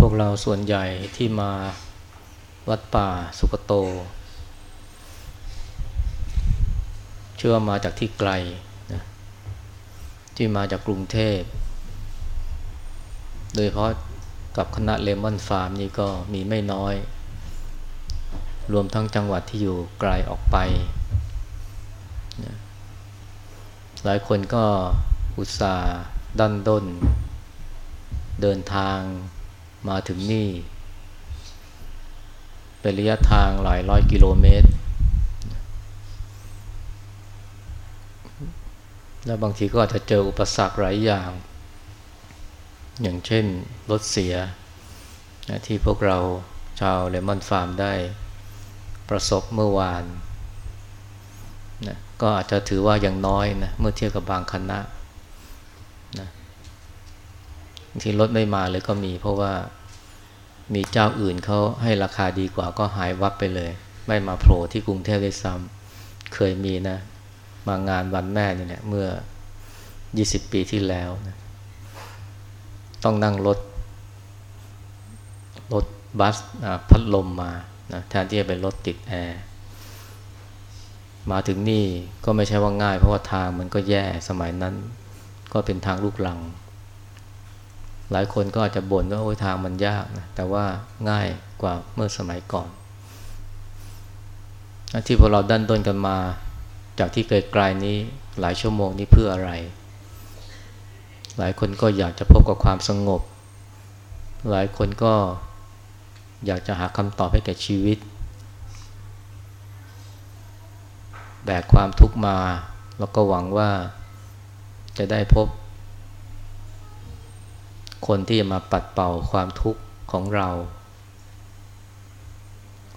พวกเราส่วนใหญ่ที่มาวัดป่าสุกโต เชื่อมาจากที่ไกลนะที่มาจากกรุงเทพ โดยเพราะกับคณะเลมอนฟาร์มนี่ก็มีไม่น้อย รวมทั้งจังหวัดที่อยู่ไกลออกไปนะหลายคนก็อุตส่าห์ดันด้น เดินทาง มาถึงนี่ เป็นระยะทางหลายร้อยกิโลเมตร แล้วบางทีก็อาจจะเจออุปสรรคหลายอย่าง อย่างเช่นรถเสียที่พวกเราชาวเลมอนฟาร์มได้ประสบเมื่อวานนะก็อาจจะถือว่าอย่างน้อยนะเมื่อเทียบกับบางคณะนะ ที่รถไม่มาเลยก็มี เพราะว่ามีเจ้าอื่นเขาให้ราคาดีกว่าก็หายวับไปเลย ไม่มาโผล่ที่กรุงเทพได้ซ้ำเคยมีนะ มางานวันแม่นี่เนี่ยเมื่อ 20 ปีที่แล้วนะต้องนั่งรถ รถบัสพัดลมมานะแทนที่จะเป็นรถติดแอร์มาถึงนี่ก็ไม่ใช่ว่าง่าย เพราะว่าทางมันก็แย่สมัยนั้น ก็เป็นทางลูกลัง หลายคนก็อาจจะบ่นว่าโอ้ยทางมันยากนะแต่ว่าง่ายกว่าเมื่อสมัยก่อน ที่พวกเราดันด้นกันมา จากที่ไกลนี้หลายชั่วโมงนี้เพื่ออะไร หลายคนก็อยากจะพบกับความสงบ หลายคนก็อยากจะหาคำตอบให้แก่ชีวิต แบกความทุกข์มา แล้วก็หวังว่าจะได้พบ คนที่จะมาปัดเป่าความทุกข์ของเรา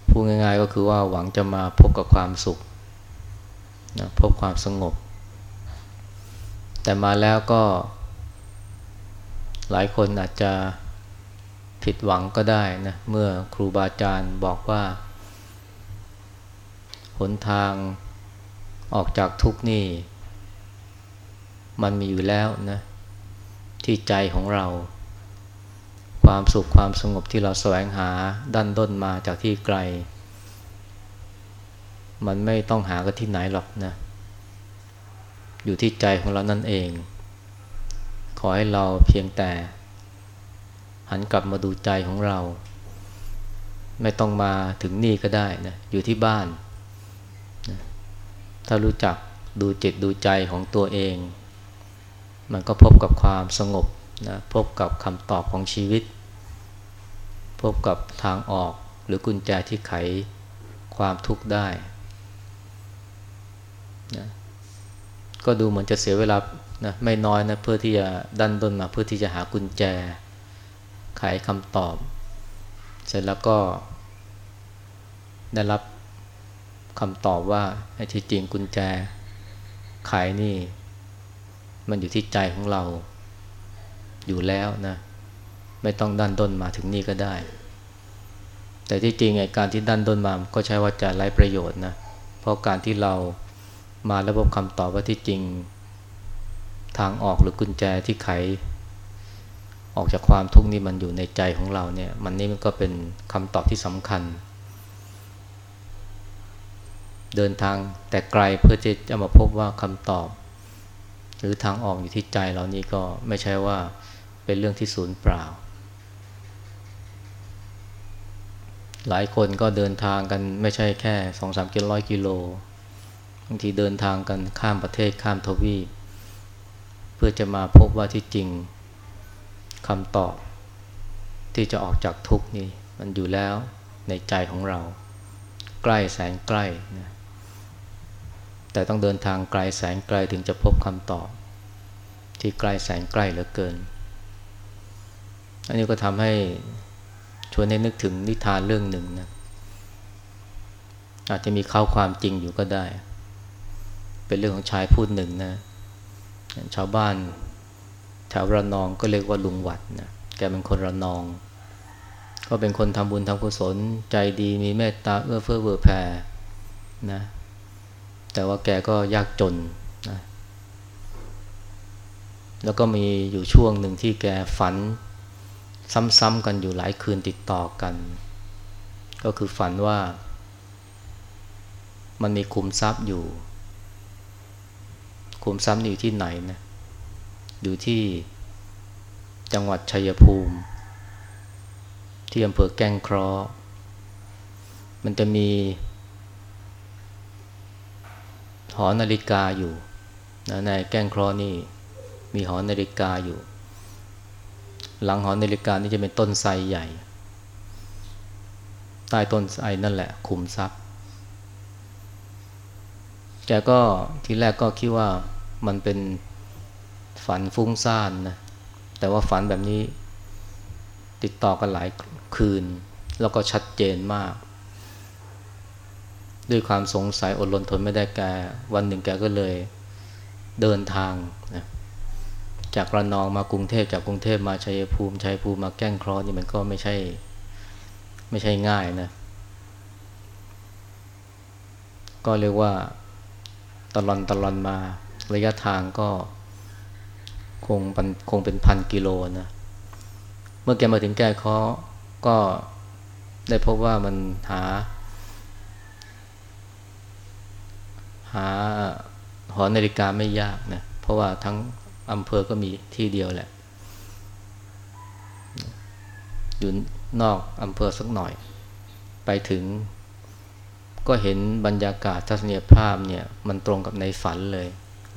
พูดง่ายๆก็คือว่าหวังจะมาพบกับความสุขนะพบความสงบ แต่มาแล้วก็ หลายคนอาจจะผิดหวังก็ได้นะเมื่อครูบาอาจารย์บอกว่า หนทางออกจากทุกนี่ มันมีอยู่แล้วนะที่ใจของเรา ความสุขความสงบที่เราแสวงหาดันด้นมาจากที่ไกล มันไม่ต้องหากันที่ไหนหรอกนะ อยู่ที่ใจของเรานั่นเอง ขอให้เราเพียงแต่ หันกลับมาดูใจของเรา ไม่ต้องมาถึงนี่ก็ได้นะอยู่ที่บ้านถ้ารู้จักดูจิตดูใจของตัวเอง มันก็พบกับความสงบ นะพบกับคำตอบของชีวิต พบกับทางออกหรือกุญแจที่ไขความทุกข์ได้นะก็ดูเหมือนจะเสียเวลานะไม่น้อยนะเพื่อที่จะดันด้นมาเพื่อที่จะหากุญแจ ไขคำตอบ เสร็จแล้วก็ได้รับคำตอบว่าไอ้ที่จริงกุญแจ ไขนี่ มันอยู่ที่ใจของเรา อยู่แล้วนะไม่ต้องดันด้นมาถึงนี่ก็ได้ แต่ที่จริงไอ้การที่ดันด้นมาก็ใช่ว่าจะไร้ประโยชน์นะเพราะการที่เรามาแล้วพบคำตอบว่าที่จริง ทางออกหรือกุญแจที่ไข ออกจากความทุกข์นี่มันอยู่ในใจของเราเนี่ย มันนี่มันก็เป็นคำตอบที่สำคัญ เดินทางแต่ไกลเพื่อที่จะมาพบว่าคำตอบ หรือทางออกอยู่ที่ใจเรานี่ก็ไม่ใช่ว่า เป็นเรื่องที่สูญเปล่า หลายคนก็เดินทางกันไม่ใช่แค่สองสามกิโลร้อยกิโลบางทีเดินทางกันข้ามประเทศข้ามทวีปเพื่อจะมาพบว่าที่จริงคำตอบ ที่จะออกจากทุกนี่มันอยู่แล้วในใจของเรา ใกล้แสนใกล้นะแต่ต้องเดินทางไกลแสนไกลถึงจะพบคำตอบ ที่ใกล้แสนใกล้เหลือเกิน อันนี้ก็ทำให้ชวนให้นึกถึงนิทานเรื่องหนึ่งนะอาจจะมีข้าวความจริงอยู่ก็ได้ เป็นเรื่องของชายพูดหนึ่งนะ ชาวบ้านแถวระนองก็เรียกว่าลุงวัดนะแกเป็นคนระนอง ก็เป็นคนทำบุญทำกุศลใจดีมีเมตตาเอื้อเฟื้อเผื่อแผ่นะ แต่ว่าแกก็ยากจนนะแล้วก็มีอยู่ช่วงหนึ่งที่แกฝัน ซ้ำๆกันอยู่หลายคืนติดต่อกัน ก็คือฝันว่า มันมีคุมทรัพย์อยู่ คุมทรัพย์อยู่ที่ไหนนะอยู่ที่จังหวัดชัยภูมิ ที่อำเภอแก้งเคราะห์มันจะมี หอนาฬิกาอยู่นะในแก้งเคราะห์นี่มีหอนาฬิกาอยู่ หลังหอนาฬิกานี่จะเป็นต้นไทรใหญ่ ใต้ต้นไทรนั่นแหละคุมทรัพย์แกก็ทีแรกก็คิดว่ามันเป็นฝันฟุ้งซ่านนะแต่ว่าฝันแบบนี้ติดต่อกันหลายคืน แล้วก็ชัดเจนมาก ด้วยความสงสัยอดรนทนไม่ได้แก วันหนึ่งแกก็เลยเดินทางนะ จากระนองมากรุงเทพจากกรุงเทพมาชัยภูมิชัยภูมิมาแก้งครอนี่มันก็ไม่ใช่ ไม่ใช่ง่ายนะ ก็เรียกว่าตลอนตลอนมา ระยะทางก็คงเป็นคงเป็นพันกิโลนะเมื่อแกมาถึงแก้คาะก็ได้พบว่ามันหา หาหอนาฬิกาไม่ยากนะเพราะว่าทั้ง อำเภอก็มีที่เดียวแหละ อยู่นอกอำเภอสักหน่อย ไปถึง ก็เห็นบรรยากาศทัศนียภาพเนี่ย มันตรงกับในฝันเลย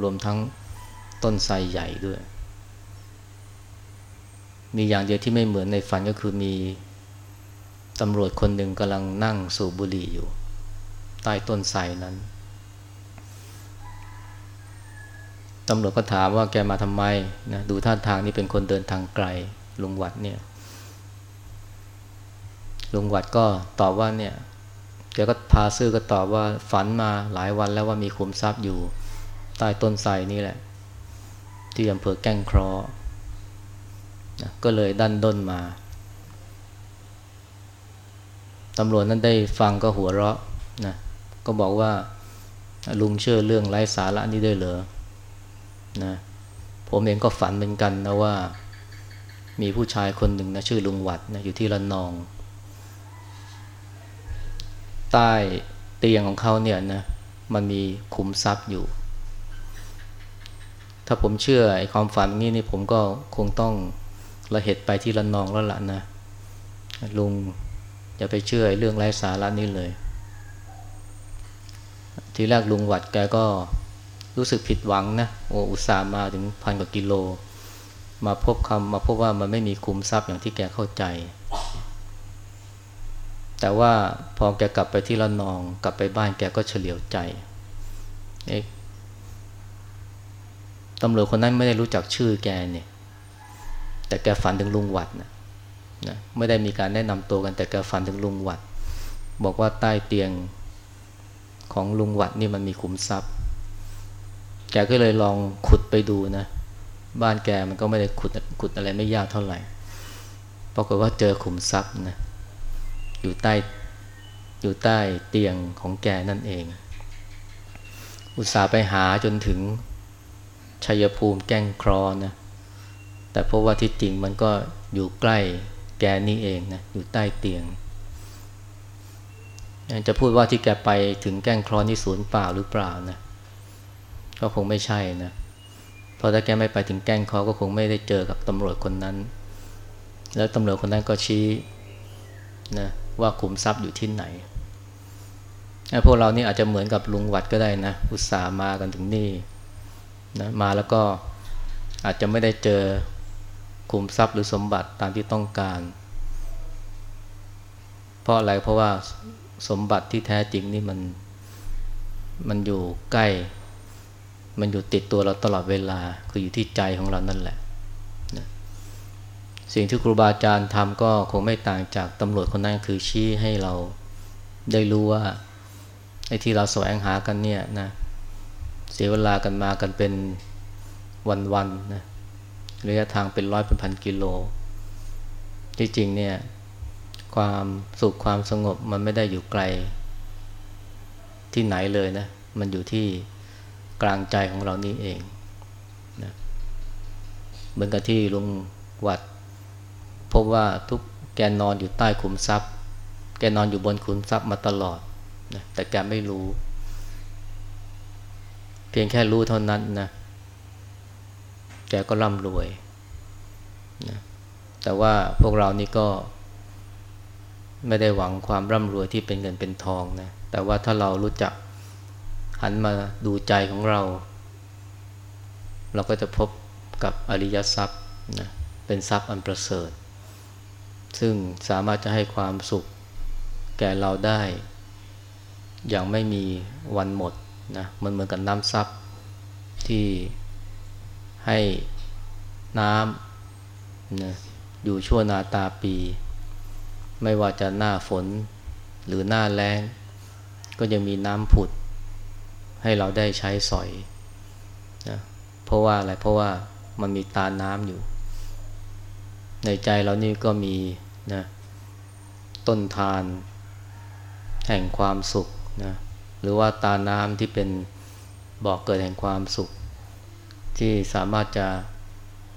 รวมทั้งต้นไทรใหญ่ด้วย มีอย่างเดียวที่ไม่เหมือนในฝันก็คือมีตำรวจคนหนึ่งกำลังนั่งสูบบุหรี่อยู่ ใต้ต้นไทรนั้น ตำรวจก็ถามว่าแกมาทำไมนะดูท่าทางนี่เป็นคนเดินทางไกลลุงวัดเนี่ยลุงวัดก็ตอบว่าเนี่ยแกก็พาซื่อก็ตอบว่าฝันมาหลายวันแล้วว่ามีคุมทรัพย์อยู่ใต้ต้นไทรนี่แหละ ที่อำเภอแก้งครอนะก็เลยดันด้นมาตำรวจนั้นได้ฟังก็หัวเราะนะก็บอกว่าลุงเชื่อเรื่องไร้สาระนี้ได้เหรอ นะผมเองก็ฝันเหมือนกันนะว่า มีผู้ชายคนหนึ่งนะชื่อลุงวัดนะอยู่ที่ระนอง ใต้เตียงของเขาเนี่ยนะมันมีขุมทรัพย์อยู่ ถ้าผมเชื่อไอ้ความฝันนี้นี่ผมก็คงต้องระเหตุไปที่ระนองแล้วล่ะนะลุงอย่าไปเชื่อเรื่องไร้สาระนี้เลย ทีแรกลุงวัดแกก็ รู้สึกผิดหวังนะโอ้อุตส่าห์มาถึงพันกว่ากิโล มาพบคำมาพบว่ามันไม่มีคุมทรัพย์อย่างที่แกเข้าใจ แต่ว่าพอแกกลับไปที่ละนอง กลับไปบ้านแกก็เฉลียวใจเอ๊ะตำรวจคนนั้นไม่ได้รู้จักชื่อแกเนี่ย แต่แกฝันถึงลุงวัดนะนะไม่ได้มีการแนะนำตัวกันแต่แกฝันถึงลุงวัด บอกว่าใต้เตียงของลุงวัดนี่มันมีขุมทรัพย์ แกก็เลยลองขุดไปดูนะ บ้านแกมันก็ไม่ได้ขุดขุดอะไรไม่ยากเท่าไหร่ปรากฏว่าเจอขุมทรัพย์นะอยู่ใต้อยู่ใต้เตียงของแกนั่นเอง อุตส่าห์ไปหาจนถึงชัยภูมิแก้งครอนะแต่เพราะว่าที่จริงมันก็อยู่ใกล้แกนี่เองนะอยู่ใต้เตียง จะพูดว่าที่แกไปถึงแก้งครอนี่ศูนย์เปล่าหรือเปล่านะ ก็คงไม่ใช่นะเพราะถ้าแกไม่ไปถึงแก้งเขาก็คงไม่ได้เจอกับตำรวจคนนั้น แล้วตำรวจคนนั้นก็ชี้นะว่าขุมทรัพย์อยู่ที่ไหนพวกเรานี่อาจจะเหมือนกับลุงวัดก็ได้นะ อุตส่าห์มากันถึงนี่นะมาแล้วก็อาจจะไม่ได้เจอขุมทรัพย์หรือสมบัติตามที่ต้องการ เพราะอะไรเพราะว่าสมบัติที่แท้จริงนี่มันมันอยู่ใกล้ มันอยู่ติดตัวเราตลอดเวลาคืออยู่ที่ใจของเรานั่นแหละนะสิ่งที่ครูบาอาจารย์ทำก็คงไม่ต่างจากตำรวจคนนั้นคือชี้ให้เราได้รู้ว่าไอ้ที่เราแสวงหากันเนี่ยนะเสียเวลากันมากันเป็นวันๆนะระยะทางเป็นร้อยเป็นพันกิโล ที่จริงเนี่ย ความสุขความสงบมันไม่ได้อยู่ไกล ที่ไหนเลยนะ มันอยู่ที่ กลางใจของเรานี่เองนะเหมือนกับที่ลุงวัด พบว่าทุกแกนอนอยู่ใต้ขุมทรัพย์ แกนอนอยู่บนขุมทรัพย์มาตลอดนะแต่แกไม่รู้ เพียงแค่รู้เท่านั้นนะแกก็ร่ำรวยนะแต่ว่าพวกเรานี่ก็ไม่ได้หวังความร่ำรวยที่เป็นเงินเป็นทองนะแต่ว่าถ้าเรารู้จัก หันมาดูใจของเรา เราก็จะพบกับอริยทรัพย์นะเป็นทรัพย์อันประเสริฐ ซึ่งสามารถจะให้ความสุขแก่เราได้ อย่างไม่มีวันหมดนะมันเหมือนกับน้ำซับที่ให้น้ำนะอยู่ชั่วนาตาปี ไม่ว่าจะหน้าฝนหรือหน้าแล้ง ก็ยังมีน้ำผุด ให้เราได้ใช้สอยนะเพราะว่าอะไรเพราะว่ามันมีตาน้ำอยู่ ในใจเรานี่ก็มีนะต้นทาน แห่งความสุขนะหรือว่าตาน้ำที่เป็นบ่อกเกิดแห่งความสุข ที่สามารถจะ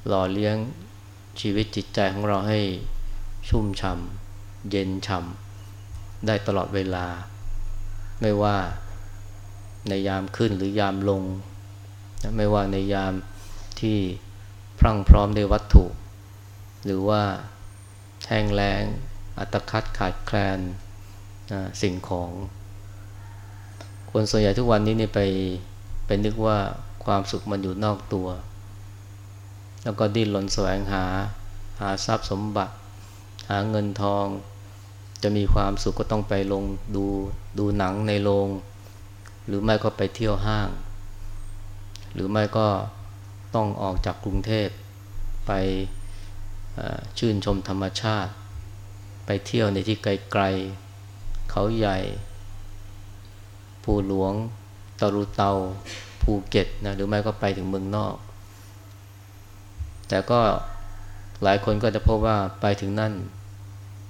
หล่อเลี้ยงชีวิตจิตใจของเราให้ชุ่มฉ่ำเย็นฉ่ำได้ตลอดเวลา ไม่ว่า ในยามขึ้นหรือยามลงไม่ว่าในยามที่พรั่งพร้อมด้วยวัตถุ หรือว่าแห้งแล้ง อัตคัดขาดแคลนนะสิ่งของ คนส่วนใหญ่ทุกวันนี้นี่ไปไปนึกว่าความสุขมันอยู่นอกตัว แล้วก็ดิ้นรนแสวงหา หาทรัพย์สมบัติ หาเงินทอง จะมีความสุขก็ต้องไปลงดูดูหนังในโรง หรือไม่ก็ไปเที่ยวห้าง หรือไม่ก็ต้องออกจากกรุงเทพไปชื่นชมธรรมชาติ ไปเที่ยวในที่ไกลๆ เขาใหญ่ ภูหลวง ตรุเตา ภูเก็ตนะหรือไม่ก็ไปถึงเมืองนอก แต่ก็หลายคนก็จะพบว่าไปถึงนั่น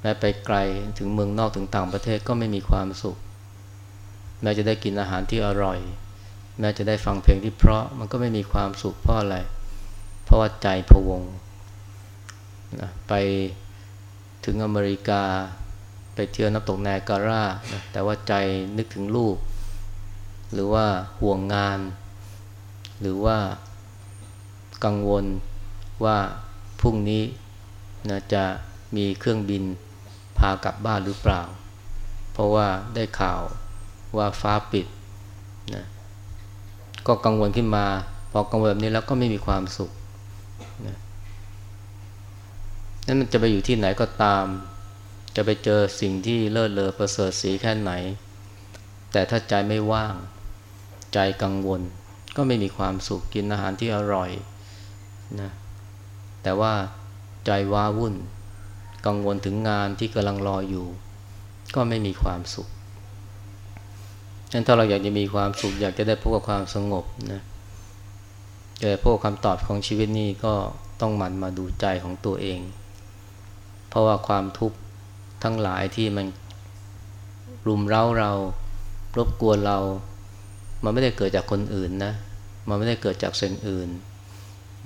แม้ไปไกลถึงเมืองนอกถึงต่างประเทศก็ไม่มีความสุข แม้จะได้กินอาหารที่อร่อย แม้จะได้ฟังเพลงที่เพราะมันก็ไม่มีความสุขเพราะอะไร เพราะว่าใจพวงนะไปถึงอเมริกา ไปเที่ยวน้ำตกแนการ่านะแต่ว่าใจนึกถึงลูก หรือว่าห่วงงาน หรือว่ากังวลว่าพรุ่งนี้นะจะมีเครื่องบินพากลับบ้านหรือเปล่า เพราะว่าได้ข่าว ว่าฟ้าปิดนะก็กังวลขึ้นมา พอกังวลแบบนี้แล้วก็ไม่มีความสุขนะนั่นมันจะไปอยู่ที่ไหนก็ตาม จะไปเจอสิ่งที่เลิศเลอประเสริฐสีแค่ไหน แต่ถ้าใจไม่ว่าง ใจกังวล ก็ไม่มีความสุขกินอาหารที่อร่อยนะแต่ว่าใจว้าวุ่น กังวลถึงงานที่กำลังรออยู่ ก็ไม่มีความสุข นั้นถ้าเราอยากจะมีความสุขอยากจะได้พบกับความสงบนะจะพบคำตอบของชีวิตนี้ก็ต้องหมั่นมาดูใจของตัวเอง เพราะว่าความทุกข์ทั้งหลายที่มันรุมเร้าเรา รบกวนเรา มันไม่ได้เกิดจากคนอื่นนะ มันไม่ได้เกิดจากสิ่งอื่น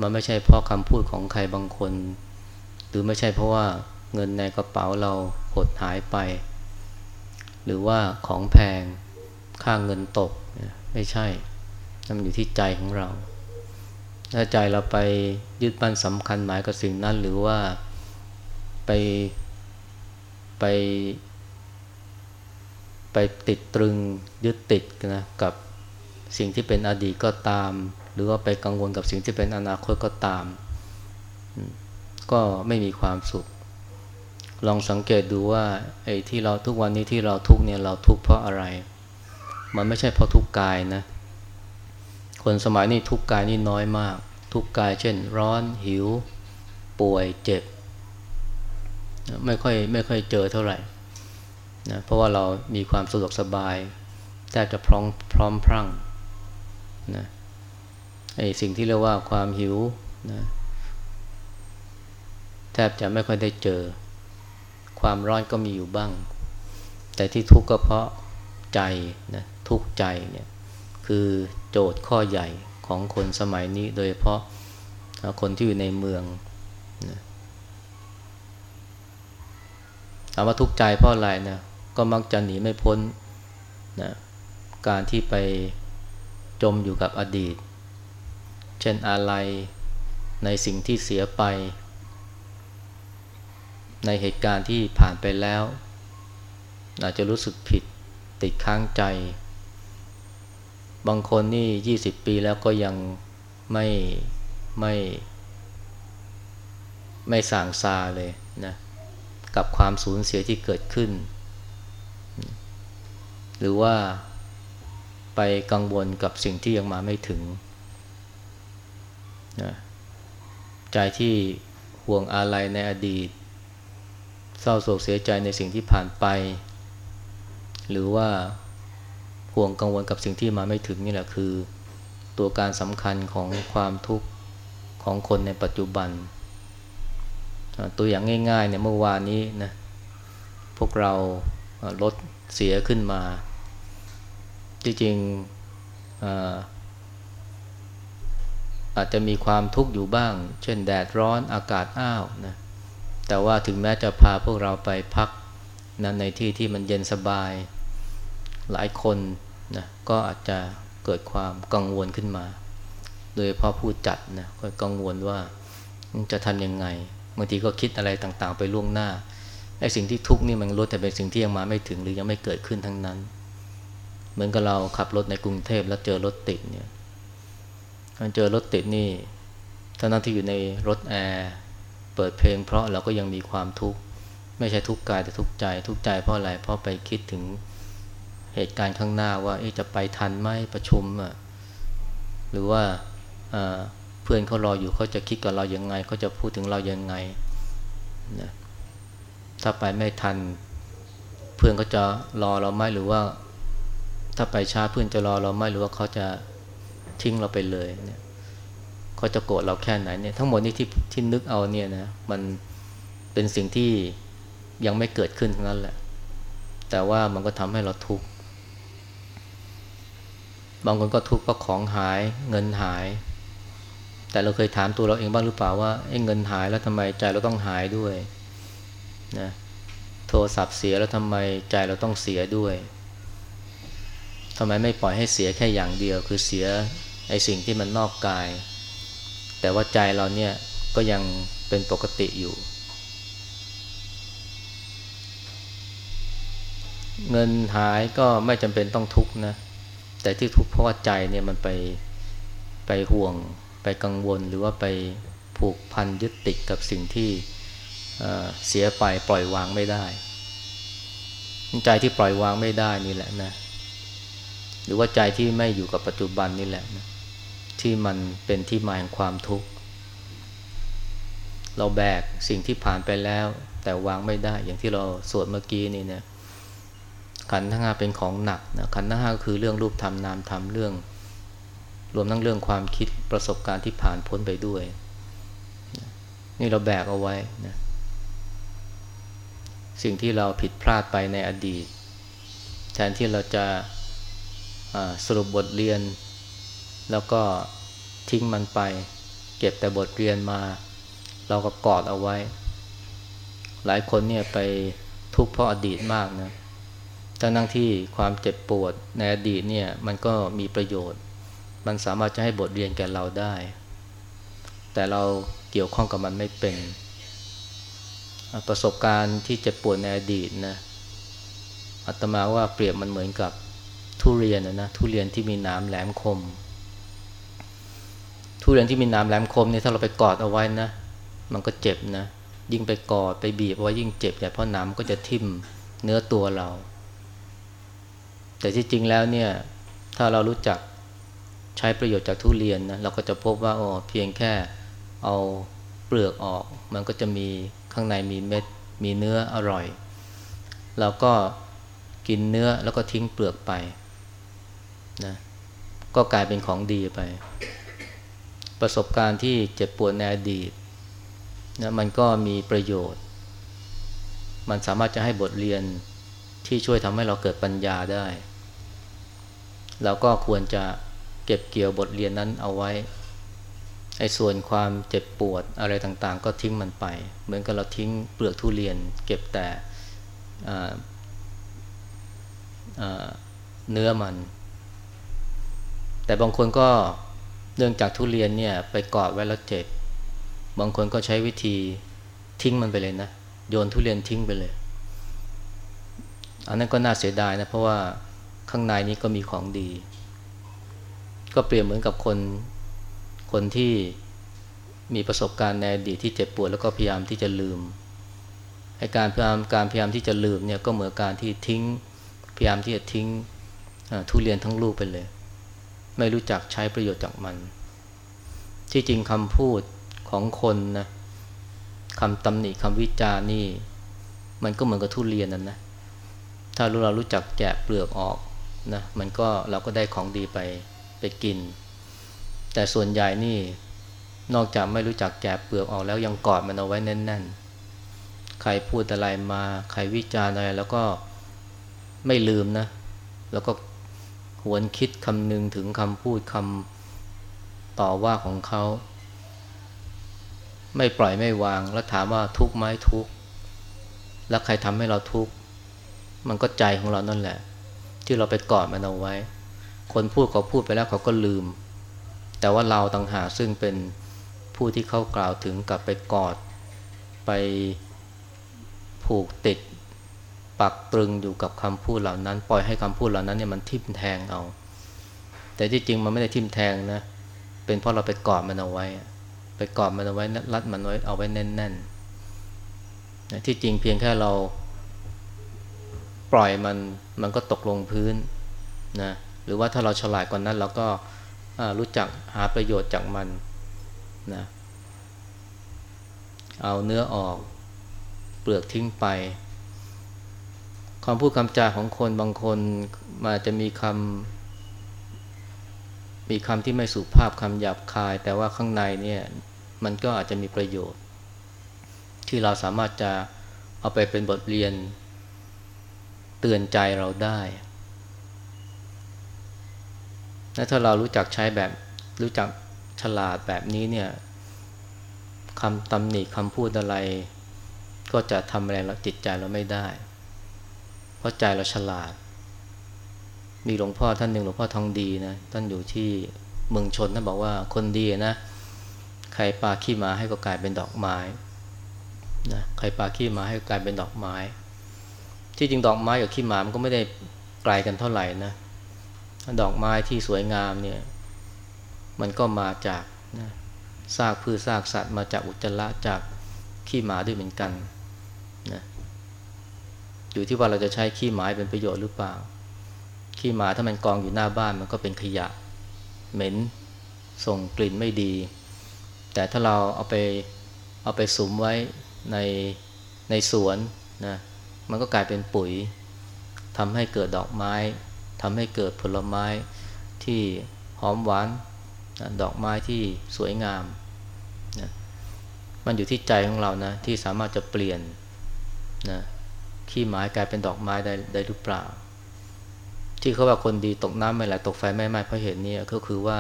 มันไม่ใช่เพราะคำพูดของใครบางคน หรือไม่ใช่เพราะว่าเงินในกระเป๋าเราหดหายไป หรือว่าของแพง ค่าเงินตก ไม่ใช่มันอยู่ที่ใจของเรา ถ้าใจเราไปยึดมั่นสำคัญหมายกับสิ่งนั้น หรือว่าไปไปไปติดตรึงยึดติดนะกับสิ่งที่เป็นอดีตก็ตาม หรือว่าไปกังวลกับสิ่งที่เป็นอนาคตก็ตาม ก็ไม่มีความสุข ลองสังเกตดูว่าไอ้ที่เราทุกวันนี้ที่เราทุกเนี่ยเราทุกเพราะอะไร มันไม่ใช่เพราะทุกกายนะ คนสมัยนี้ทุกกายนี่น้อยมาก ทุกกายเช่น ร้อนหิว ป่วยเจ็บ ไม่ค่อยไม่ค่อยเจอเท่าไหร่นะเพราะว่าเรามีความสะดวกสบายแทบจะพร้อมพร้อมพรั่งนะไอสิ่งที่เรียกว่าความหิวนะแทบจะไม่ค่อยได้เจอ ความร้อนก็มีอยู่บ้าง แต่ที่ทุกข์ก็เพราะใจนะ ทุกข์ใจเนี่ยคือโจทย์ข้อใหญ่ของคนสมัยนี้ โดยเฉพาะคนที่อยู่ในเมืองนะถามว่าทุกข์ใจเพราะอะไรนะก็มักจะหนีไม่พ้นนะการที่ไปจมอยู่กับอดีต เช่นอะไรในสิ่งที่เสียไป ในเหตุการณ์ที่ผ่านไปแล้ว อาจจะรู้สึกผิดติดค้างใจ บางคนนี่20ปีแล้วก็ยังไม่ไม่ ไม่สางซาเลยนะกับความสูญเสียที่เกิดขึ้น หรือว่าไปกังวลกับสิ่งที่ยังมาไม่ถึงนะใจที่ห่วงอาลัยในอดีต เศร้าโศกเสียใจในสิ่งที่ผ่านไป หรือว่า ห่วงกังวลกับสิ่งที่มาไม่ถึงนี่แหละคือ ตัวการสำคัญของความทุกข์ของคนในปัจจุบัน ตัวอย่างง่ายๆเนี่ยเมื่อวานนี้นะพวกเรารถเสียขึ้นมา จริงๆอาจจะมีความทุกข์อยู่บ้าง เช่นแดดร้อนอากาศอ้าวนะแต่ว่าถึงแม้จะพาพวกเราไปพักนะในที่ที่มันเย็นสบาย หลายคนนะก็อาจจะเกิดความกังวลขึ้นมา โดยพราะผู้จัดนะก็กังวลว่าจะทำยังไงบางทีก็คิดอะไรต่างๆ ไปล่วงหน้าไอ้สิ่งที่ทุกข์นี่มันรู้แต่เป็นสิ่งที่ยังมาไม่ถึงหรือยังไม่เกิดขึ้นทั้งนั้น เหมือนกับเราขับรถในกรุงเทพแล้วเจอรถติดเนี่ยเจอรถติดนี่ท่านั้นที่อยู่ในรถแอร์เปิดเพลง เพราะเราก็ยังมีความทุกข์ไม่ใช่ทุกข์กายแต่ทุกข์ใจ ทุกข์ใจเพราะอะไรเพราะไปคิดถึง เหตุการณ์ข้างหน้าว่าจะไปทันไหมประชุมอะหรือว่าเพื่อนเขารออยู่เขาจะคิดกับเรายังไงเขาจะพูดถึงเรายังไงนะถ้าไปไม่ทัน เพื่อนเขาจะรอเราไหมหรือว่า ถ้าไปช้าเพื่อนจะรอเราไหมหรือว่าเขาจะทิ้งเราไปเลยเนี่ยเขาจะโกรธเราแค่ไหนเนี่ยทั้งหมดนี้ที่ที่นึกเอาเนี่ยนะมันเป็นสิ่งที่ยังไม่เกิดขึ้นทั้งนั้นแหละ แต่ว่ามันก็ทำให้เราทุกข์ บางคนก็ทุกข์เพราะของหายเงินหาย แต่เราเคยถามตัวเราเองบ้างหรือเปล่าว่าไอ้เงินหายแล้วทำไมใจเราต้องหายด้วยนะโทรศัพท์เสียแล้วทำไมใจเราต้องเสียด้วยทำไมไม่ปล่อยให้เสียแค่อย่างเดียว คือเสียไอ้สิ่งที่มันนอกกาย แต่ว่าใจเราเนี่ยก็ยังเป็นปกติอยู่ เงินหายก็ไม่จำเป็นต้องทุกข์นะ แต่ที่ทุกข์เพราะว่าใจเนี่ยมันไปไปห่วง ไปกังวลหรือว่าไปผูกพันยึดติดกับสิ่งที่เสียไปปล่อยวางไม่ได้ ใจที่ปล่อยวางไม่ได้นี่แหละนะ หรือว่าใจที่ไม่อยู่กับปัจจุบันนี่แหละนะที่มันเป็นที่มาแห่งความทุกข์ เราแบกสิ่งที่ผ่านไปแล้ว แต่วางไม่ได้อย่างที่เราสวดเมื่อกี้นี่เนี่ย ขันธ์ทั้งห้าเป็นของหนักนะขันธ์ทั้งห้าคือเรื่องรูปธรรมนามธรรมเรื่อง รวมทั้งเรื่องความคิดประสบการณ์ที่ผ่านพ้นไปด้วย นี่เราแบกเอาไว้นะสิ่งที่เราผิดพลาดไปในอดีต แทนที่เราจะสรุปบทเรียน แล้วก็ทิ้งมันไป เก็บแต่บทเรียนมา เราก็กอดเอาไว้ หลายคนเนี่ยไปทุกข์เพราะอดีตมากนะ ทั้งนั่งที่ความเจ็บปวดในอดีตเนี่ยมันก็มีประโยชน์ มันสามารถจะให้บทเรียนแก่เราได้ แต่เราเกี่ยวข้องกับมันไม่เป็น ประสบการณ์ที่เจ็บปวดในอดีตนะอาตมาว่าเปรียบมันเหมือนกับทุเรียนนะทุเรียนที่มีน้ำแหลมคม ทุเรียนที่มีน้ำแหลมคมนี่ถ้าเราไปกอดเอาไว้นะ มันก็เจ็บนะ ยิ่งไปกอดไปบีบเอาไว้ยิ่งเจ็บใหญ่เพราะน้ำก็จะทิ่มเนื้อตัวเรา แต่ที่จริงแล้วเนี่ยถ้าเรารู้จักใช้ประโยชน์จากทุเรียนนะเราก็จะพบว่าอ๋อเพียงแค่เอาเปลือกออก มันก็จะมีข้างในมีเม็ดมีเนื้ออร่อย เราก็กินเนื้อแล้วก็ทิ้งเปลือกไปนะก็กลายเป็นของดีไป ประสบการณ์ที่เจ็บปวดในอดีตนะมันก็มีประโยชน์ มันสามารถจะให้บทเรียนที่ช่วยทำให้เราเกิดปัญญาได้ เราก็ควรจะเก็บเกี่ยวบทเรียนนั้นเอาไว้ไอ้ส่วนความเจ็บปวดอะไรต่างๆ ก็ทิ้งมันไป เหมือนกับเราทิ้งเปลือกทุเรียน เก็บแต่เนื้อมัน แต่บางคนก็เนื่องจากทุเรียนเนี่ยไปกอดไว้แล้วเจ็บ บางคนก็ใช้วิธีทิ้งมันไปเลยนะ โยนทุเรียนทิ้งไปเลย อันนั้นก็น่าเสียดายนะเพราะว่า ข้างในนี้ก็มีของดี ก็เปรียบเหมือนกับคน คนที่มีประสบการณ์ในอดีตที่เจ็บปวดแล้วก็พยายามที่จะลืมไอการพยายามการพยายามที่จะลืมเนี่ยก็เหมือนการที่ทิ้ง พยายามที่จะทิ้งทุเรียนทั้งลูกไปเลย ไม่รู้จักใช้ประโยชน์จากมัน ที่จริงคำพูดของคนนะคำตำหนิคำวิจารณ์นี่ มันก็เหมือนกับทุเรียนนั่นนะถ้าเรารู้จักแกะเปลือกออก นะมันก็เราก็ได้ของดีไปไปกิน แต่ส่วนใหญ่นี่นอกจากไม่รู้จักแกะเปลือกออกแล้วยังกอดมันเอาไว้แน่นๆ ใครพูดอะไรมาใครวิจารณ์อะไรแล้วก็ไม่ลืมนะ แล้วก็หวนคิดคำนึงถึงคำพูดคำต่อว่าของเขา ไม่ปล่อยไม่วาง แล้วถามว่าทุกข์ไหมทุกข์แล้วใครทำให้เราทุกข์มันก็ใจของเรานั่นแหละ ที่เราไปกอดมันเอาไว้ คนพูดเขาพูดไปแล้วเขาก็ลืม แต่ว่าเราต่างหากซึ่งเป็นผู้ที่เขากล่าวถึงกลับไปกอด ไปผูกติด ปักตรึงอยู่กับคำพูดเหล่านั้น ปล่อยให้คำพูดเหล่านั้นเนี่ยมันทิ่มแทงเอา แต่ที่จริงมันไม่ได้ทิ่มแทงนะ เป็นเพราะเราไปกอดมันเอาไว้ ไปกอดมันเอาไว้รัดมันไว้เอาไว้แน่นๆที่จริงเพียงแค่เราปล่อยมัน มันก็ตกลงพื้นนะหรือว่าถ้าเราฉลาดกว่านนั้นเราก็รู้จักหาประโยชน์จากมันนะเอาเนื้อออก เปลือกทิ้งไปคำพูดคำจาของคนบางคนมาจะมีคำมีคำที่ไม่สุภาพคำหยาบคาย แต่ว่าข้างในเนี่ยมันก็อาจจะมีประโยชน์ ที่เราสามารถจะเอาไปเป็นบทเรียน เตือนใจเราได้และถ้าเรารู้จักใช้แบบรู้จักฉลาดแบบนี้เนี่ยคำตำหนิคำพูดอะไร ก็จะทำอะไรเราจิตใจเราไม่ได้ เพราะใจเราฉลาด มีหลวงพ่อท่านหนึ่งหลวงพ่อทองดีนะท่านอยู่ที่เมืองชนท่านบอกว่าคนดีนะใครปาขี้มาให้ก็กลายเป็นดอกไม้นะใครปาขี้มาให้ก็กลายเป็นดอกไม้ ที่จริงดอกไม้กับขี้หมามันก็ไม่ได้ไกลกันเท่าไหร่นะดอกไม้ที่สวยงามเนี่ย มันก็มาจากนะซากพืชซากสัตว์มาจากอุจจาระจากขี้หมาด้วยเหมือนกันนะอยู่ที่ว่าเราจะใช้ขี้หมาเป็นประโยชน์หรือเปล่า ขี้หมาถ้ามันกองอยู่หน้าบ้านมันก็เป็นขยะ เหม็นส่งกลิ่นไม่ดี แต่ถ้าเราเอาไปเอาไปสุมไว้ในในสวนนะ มันก็กลายเป็นปุ๋ยทำให้เกิดดอกไม้ทำให้เกิดผลไม้ที่หอมหวานดอกไม้ที่สวยงามนะมันอยู่ที่ใจของเรานะที่สามารถจะเปลี่ยนนะขี้ไม้กลายเป็นดอกไม้ได้ได้หรือเปล่า ที่เขาว่าคนดีตกน้ำไม่ไหลตกไฟไม่ไหม้เพราะเหตุนี้ก็คือว่า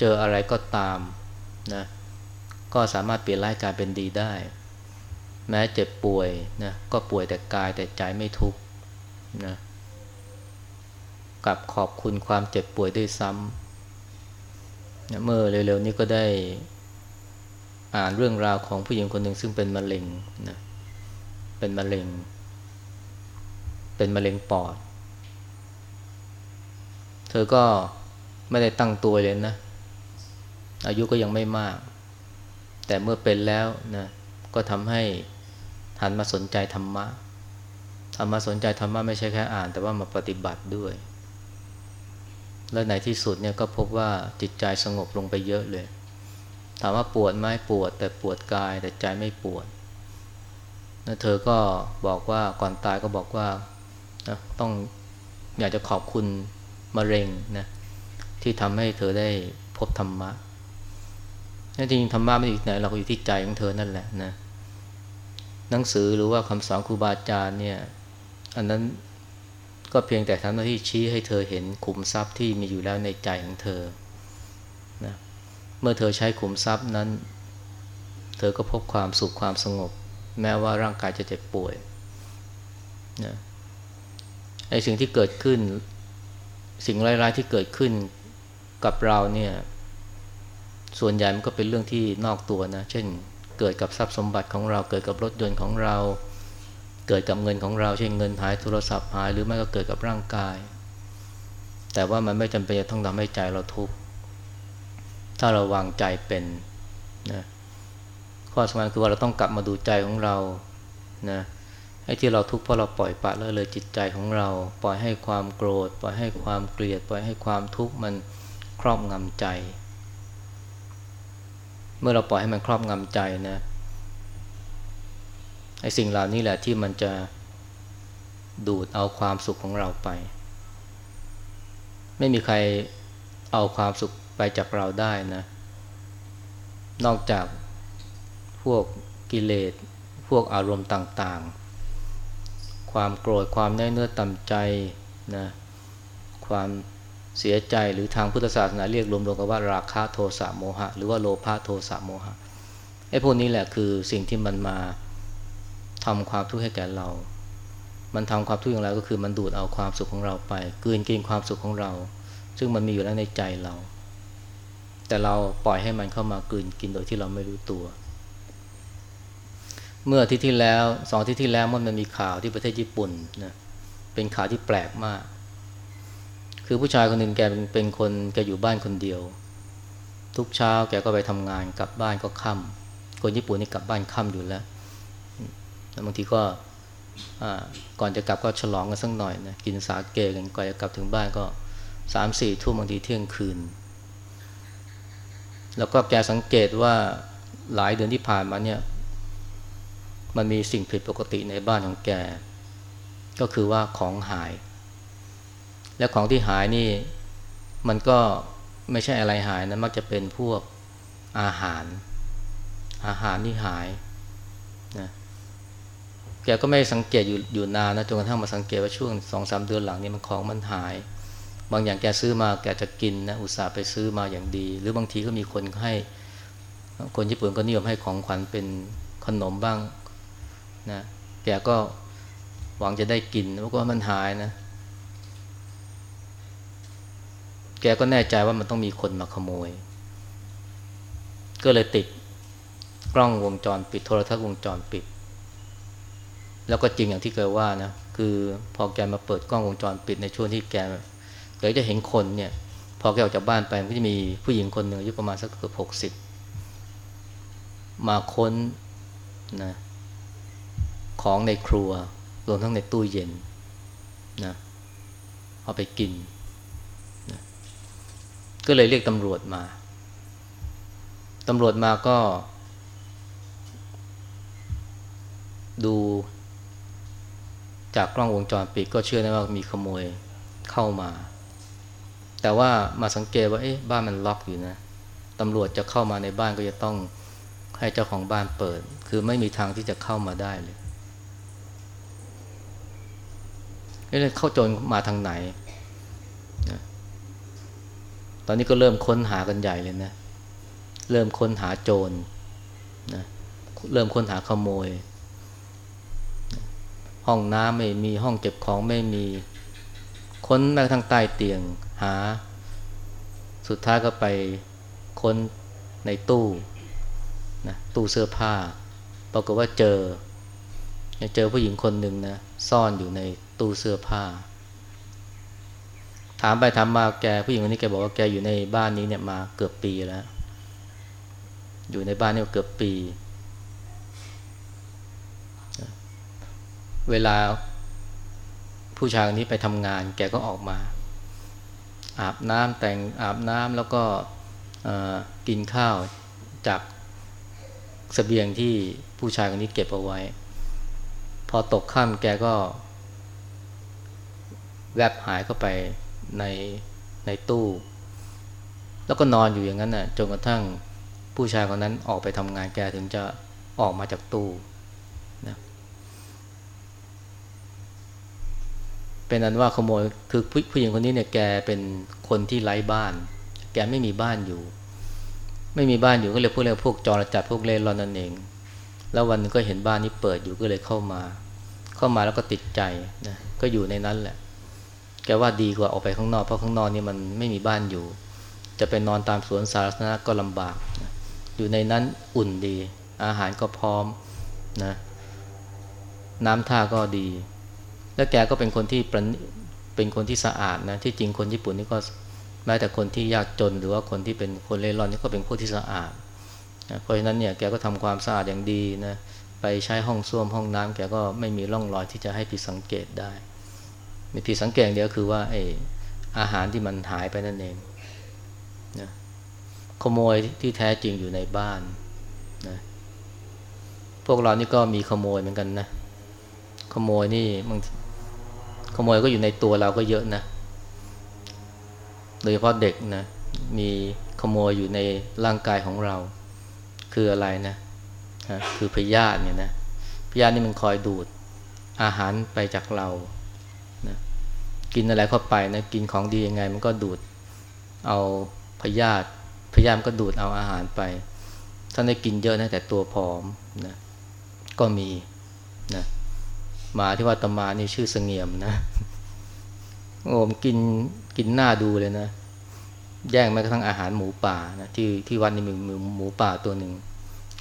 เจออะไรก็ตามนะก็สามารถเปลี่ยนร้ายกลายเป็นดีได้ แม้เจ็บป่วยนะก็ป่วยแต่กายแต่ใจไม่ทุกข์นะกับขอบคุณความเจ็บป่วยด้วยซ้ำเมื่อเร็วๆนี้ก็ได้อ่านเรื่องราวของผู้หญิงคนหนึ่งซึ่งเป็นมะเร็งนะเป็นมะเร็ง เป็นมะเร็งปอด เธอก็ไม่ได้ตั้งตัวเลยนะ อายุก็ยังไม่มาก แต่เมื่อเป็นแล้วนะก็ทำให้ หันมาสนใจธรรมะทำมาสนใจธรรมะไม่ใช่แค่อ่าน แต่ว่ามาปฏิบัติด้วย และในที่สุดเนี่ยก็พบว่าจิตใจสงบลงไปเยอะเลย ถามว่าปวดไหมปวด แต่ปวดกายแต่ใจไม่ปวดนะเธอก็บอกว่าก่อนตายก็บอกว่านะต้องอยากจะขอบคุณมะเร็งนะที่ทำให้เธอได้พบธรรมะจริงธรรมะไม่อยู่ไหนเราก็อยู่ที่ใจของเธอนั่นแหละนะ หนังสือหรือว่าคำสอนครูบาอาจารย์เนี่ย อันนั้นก็เพียงแต่ทำหน้าที่ชี้ให้เธอเห็นขุมทรัพย์ที่มีอยู่แล้วในใจของเธอนะเมื่อเธอใช้ขุมทรัพย์นั้น เธอก็พบความสุขความสงบ แม้ว่าร่างกายจะเจ็บป่วยนะไอ้สิ่งที่เกิดขึ้น สิ่งร้ายๆที่เกิดขึ้นกับเราเนี่ย ส่วนใหญ่มันก็เป็นเรื่องที่นอกตัวนะ เช่น กิดกับทรัพย์สมบัติของเรา เกิดกับรถยนต์ของเรา เกิดกับเงินของเรา เช่นเงินหายโทรศัพท์หายหรือไม่ก็เกิดกับร่างกาย แต่ว่ามันไม่จำเป็นจะต้องทำให้ใจเราทุกข์ถ้าเราวางใจเป็นนะข้อสำคัญคือว่าเราต้องกลับมาดูใจของเรานะไอ้ที่เราทุกข์เพราะเราปล่อยปะละเลยจิตใจของเรา ปล่อยให้ความโกรธ ปล่อยให้ความเกลียด ปล่อยให้ความทุกข์มันครอบงำใจ มื่อเราปล่อยให้มันครอบงำใจนะไอ้สิ่งเหล่านี้แหละที่มันจะดูดเอาความสุขของเราไป ไม่มีใครเอาความสุขไปจากเราได้นะ นอกจากพวกกิเลสพวกอารมณ์ต่างๆ ความโกรธความแน่เนื้อต่ำใจนะความ เสียใจหรือทางพุทธศาสนาเรียกรวมๆกันว่าราคะโทสะโมหะ หรือว่าโลภะโทสะโมหะไอ้พวกนี้แหละคือสิ่งที่มันมาทำความทุกข์ให้แก่เรา มันทำความทุกข์อย่างไรก็คือมันดูดเอาความสุขของเราไปกืนกินความสุขของเรา ซึ่งมันมีอยู่แล้วในใจเรา แต่เราปล่อยให้มันเข้ามากืนกินโดยที่เราไม่รู้ตัว เมื่อที่ที่แล้วสองที่ที่แล้วมันมีข่าวที่ประเทศญี่ปุ่นนะเป็นข่าวที่แปลกมาก คือผู้ชายคนหนึ่งแกเป็นคนแกอยู่บ้านคนเดียว ทุกเช้าแกก็ไปทำงานกลับบ้านก็ค่ำคนญี่ปุ่นนี่กลับบ้านค่ำอยู่แล้วบางทีก็ก่อนจะกลับก็ฉลองกันสักหน่อยนะกินสาเกกันก่อนจะกลับถึงบ้านก็สามสี่ทุ่มบางทีเที่ยงคืน แล้วก็แกสังเกตว่าหลายเดือนที่ผ่านมาเนี่ย มันมีสิ่งผิดปกติในบ้านของแก ก็คือว่าของหาย และของที่หายนี่มันก็ไม่ใช่อะไรหายนะมักจะเป็นพวกอาหาร อาหารที่หายนะแกก็ไม่สังเกตอยู่อยู่นานนะจนกระทั่งมาสังเกตว่าช่วงสองสามเดือนหลังนี่มันของมันหาย บางอย่างแกซื้อมาแกจะกินนะอุตส่าห์ไปซื้อมาอย่างดี หรือบางทีก็มีคนให้ คนญี่ปุ่นก็นิยมให้ของขวัญเป็นขนมบ้างนะแกก็หวังจะได้กินเพราะว่ามันหายนะ แกก็แน่ใจว่ามันต้องมีคนมาขโมย ก็เลยติดกล้องวงจรปิดโทรทัศน์วงจรปิด แล้วก็จริงอย่างที่เคยว่านะคือพอแกมาเปิดกล้องวงจรปิดในช่วงที่แกเกิดจะเห็นคนเนี่ย พอแกออกจากบ้านไปมันก็จะมีผู้หญิงคนหนึ่งอายุประมาณสักเกือบหกสิบมาค้นนะของในครัวรวมทั้งในตู้เย็นนะเอาไปกิน ก็เลยเรียกตำรวจมา ตำรวจมาก็ ดู จากกล้องวงจรปิดก็เชื่อได้ว่ามีขโมยเข้ามา แต่ว่ามาสังเกตว่าเอ๊ะบ้านมันล็อกอยู่นะตำรวจจะเข้ามาในบ้านก็จะต้องให้เจ้าของบ้านเปิด คือไม่มีทางที่จะเข้ามาได้เลยเอ๊ะเข้าโจรมาทางไหน ตอนนี้ก็เริ่มค้นหากันใหญ่เลยนะ เริ่มค้นหาโจรนะ เริ่มค้นหาขโมย ห้องน้ำไม่มีห้องเก็บของไม่มี ค้นแม้กระทั่งใต้เตียงหา สุดท้ายก็ไปค้นในตู้นะตู้เสื้อผ้า ปรากฏว่าเจอ เจอผู้หญิงคนหนึ่งนะ ซ่อนอยู่ในตู้เสื้อผ้า ถามไปถามมาแกผู้หญิงคนนี้แกบอกว่าแกอยู่ในบ้านนี้เนี่ยมาเกือบปีแล้ว อยู่ในบ้านนี่เกือบปี เวลาผู้ชายคนนี้ไปทำงาน แกก็ออกมา อาบน้ำแต่งอาบน้ำแล้วก็กินข้าวจากสเสบียงที่ผู้ชายคนนี้เก็บเอาไว้ พอตกค่ำแกก็ แวบหายเข้าไป ในในตู้ แล้วก็นอนอยู่อย่างนั้นน่ะจนกระทั่งผู้ชายคนนั้นออกไปทำงานแกถึงจะออกมาจากตู้นะเป็นนั้นว่าขโมยคือผู้ผู้หญิงคนนี้เนี่ยแกเป็นคนที่ไร้บ้าน แกไม่มีบ้านอยู่ ไม่มีบ้านอยู่ก็เลยพวกเรียกพวกจรจัดพวกเล่ร่อนนั่นเอง แล้ววันนึงก็เห็นบ้านนี้เปิดอยู่ก็เลยเข้ามา เข้ามาแล้วก็ติดใจนะก็อยู่ในนั้นแหละ แกว่าดีกว่าออกไปข้างนอกเพราะข้างนอกนี่มันไม่มีบ้านอยู่ จะไปนอนตามสวนสาธารณะก็ลำบาก อยู่ในนั้นอุ่นดี อาหารก็พร้อมนะน้ำท่าก็ดี แล้วแกก็เป็นคนที่เป็นคนที่สะอาดนะที่จริงคนญี่ปุ่นนี่ก็แม้แต่คนที่ยากจนหรือว่าคนที่เป็นคนเล่ร่อนนี่ก็เป็นพวกที่สะอาดนะเพราะฉะนั้นเนี่ยแกก็ทำความสะอาดอย่างดีนะไปใช้ห้องส้วมห้องน้ำแกก็ไม่มีร่องรอยที่จะให้ผิดสังเกตได้ มีผิดสังเกตเดียวคือว่าไออาหารที่มันหายไปนั่นเองนะขโมยที่แท้จริงอยู่ในบ้านนะพวกเรานี่ก็มีขโมยเหมือนกันนะ ขโมยนี่บางขโมยก็อยู่ในตัวเราก็เยอะนะ โดยเฉพาะเด็กนะ มีขโมยอยู่ในร่างกายของเรา คืออะไรนะคือพยาธิเนี่ยนะพยาธินี่มันคอยดูดอาหารไปจากเรา กินอะไรเข้าไปนะกินของดียังไง มันก็ดูดเอาพยาธิพยาธิมันก็ดูดเอาอาหารไปถ้าได้กินเยอะนะแต่ตัวผอมนะก็มีนะหมาที่วัดตมานี่ชื่อเสงี่ยมนะโอมกินกินหน้าดูเลยนะแย่งแม้กระทั่งอาหารหมูป่านะที่ที่วัดนี่มีหมูป่าตัวหนึ่ง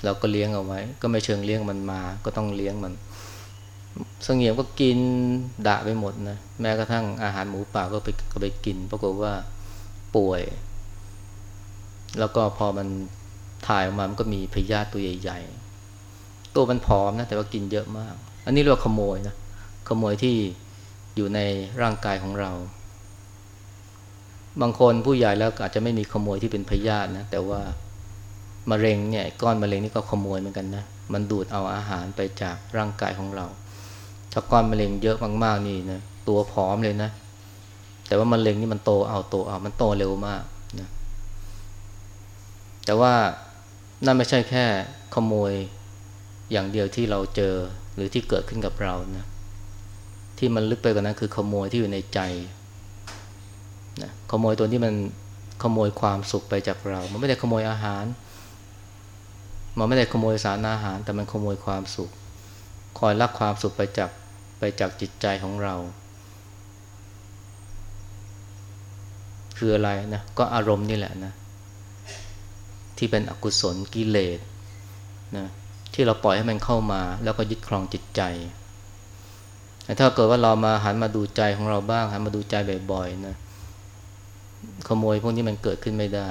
เราก็เลี้ยงเอาไว้ ก็ไม่เชิงเลี้ยงมันมา ก็ต้องเลี้ยงมัน สงเงียมก็กินด่าไปหมดนะแม้กระทั่งอาหารหมูป่าก็ไปก็ไปกิน ปรากฏว่าป่วย แล้วก็พอมันถ่ายออกมามันก็มีพยาธิตัวใหญ่ๆ ตัวมันผอมนะ แต่ว่ากินเยอะมาก อันนี้เรียกว่าขโมยนะขโมยที่อยู่ในร่างกายของเรา บางคนผู้ใหญ่แล้วอาจจะไม่มีขโมยที่เป็นพยาธินะแต่ว่ามะเร็งเนี่ยก้อนมะเร็งนี่ก็ขโมยเหมือนกันนะมันดูดเอาอาหารไปจากร่างกายของเรา ถ้าก้อนมะเร็งเยอะมากๆนี่นะตัวผอมเลยนะ แต่ว่ามะเร็งนี่มันโตเอาโตเอามันโตเร็วมากนะแต่ว่านั่นไม่ใช่แค่ขโมยอย่างเดียวที่เราเจอหรือที่เกิดขึ้นกับเรานะที่มันลึกไปกว่านั้นคือขโมยที่อยู่ในใจนะขโมยตัวที่มันขโมยความสุขไปจากเรา มันไม่ได้ขโมยอาหาร มันไม่ได้ขโมยสารอาหาร แต่มันขโมยความสุข คอยลักความสุขไปจาก ไปจากจิตใจของเรา คืออะไรนะ ก็อารมณ์นี่แหละนะ ที่เป็นอกุศลกิเลสนะที่เราปล่อยให้มันเข้ามา แล้วก็ยึดครองจิตใจ ถ้าเกิดว่าเรามาหันมาดูใจของเราบ้างหันมาดูใจบ่อยๆนะขโมยพวกนี้มันเกิดขึ้นไม่ได้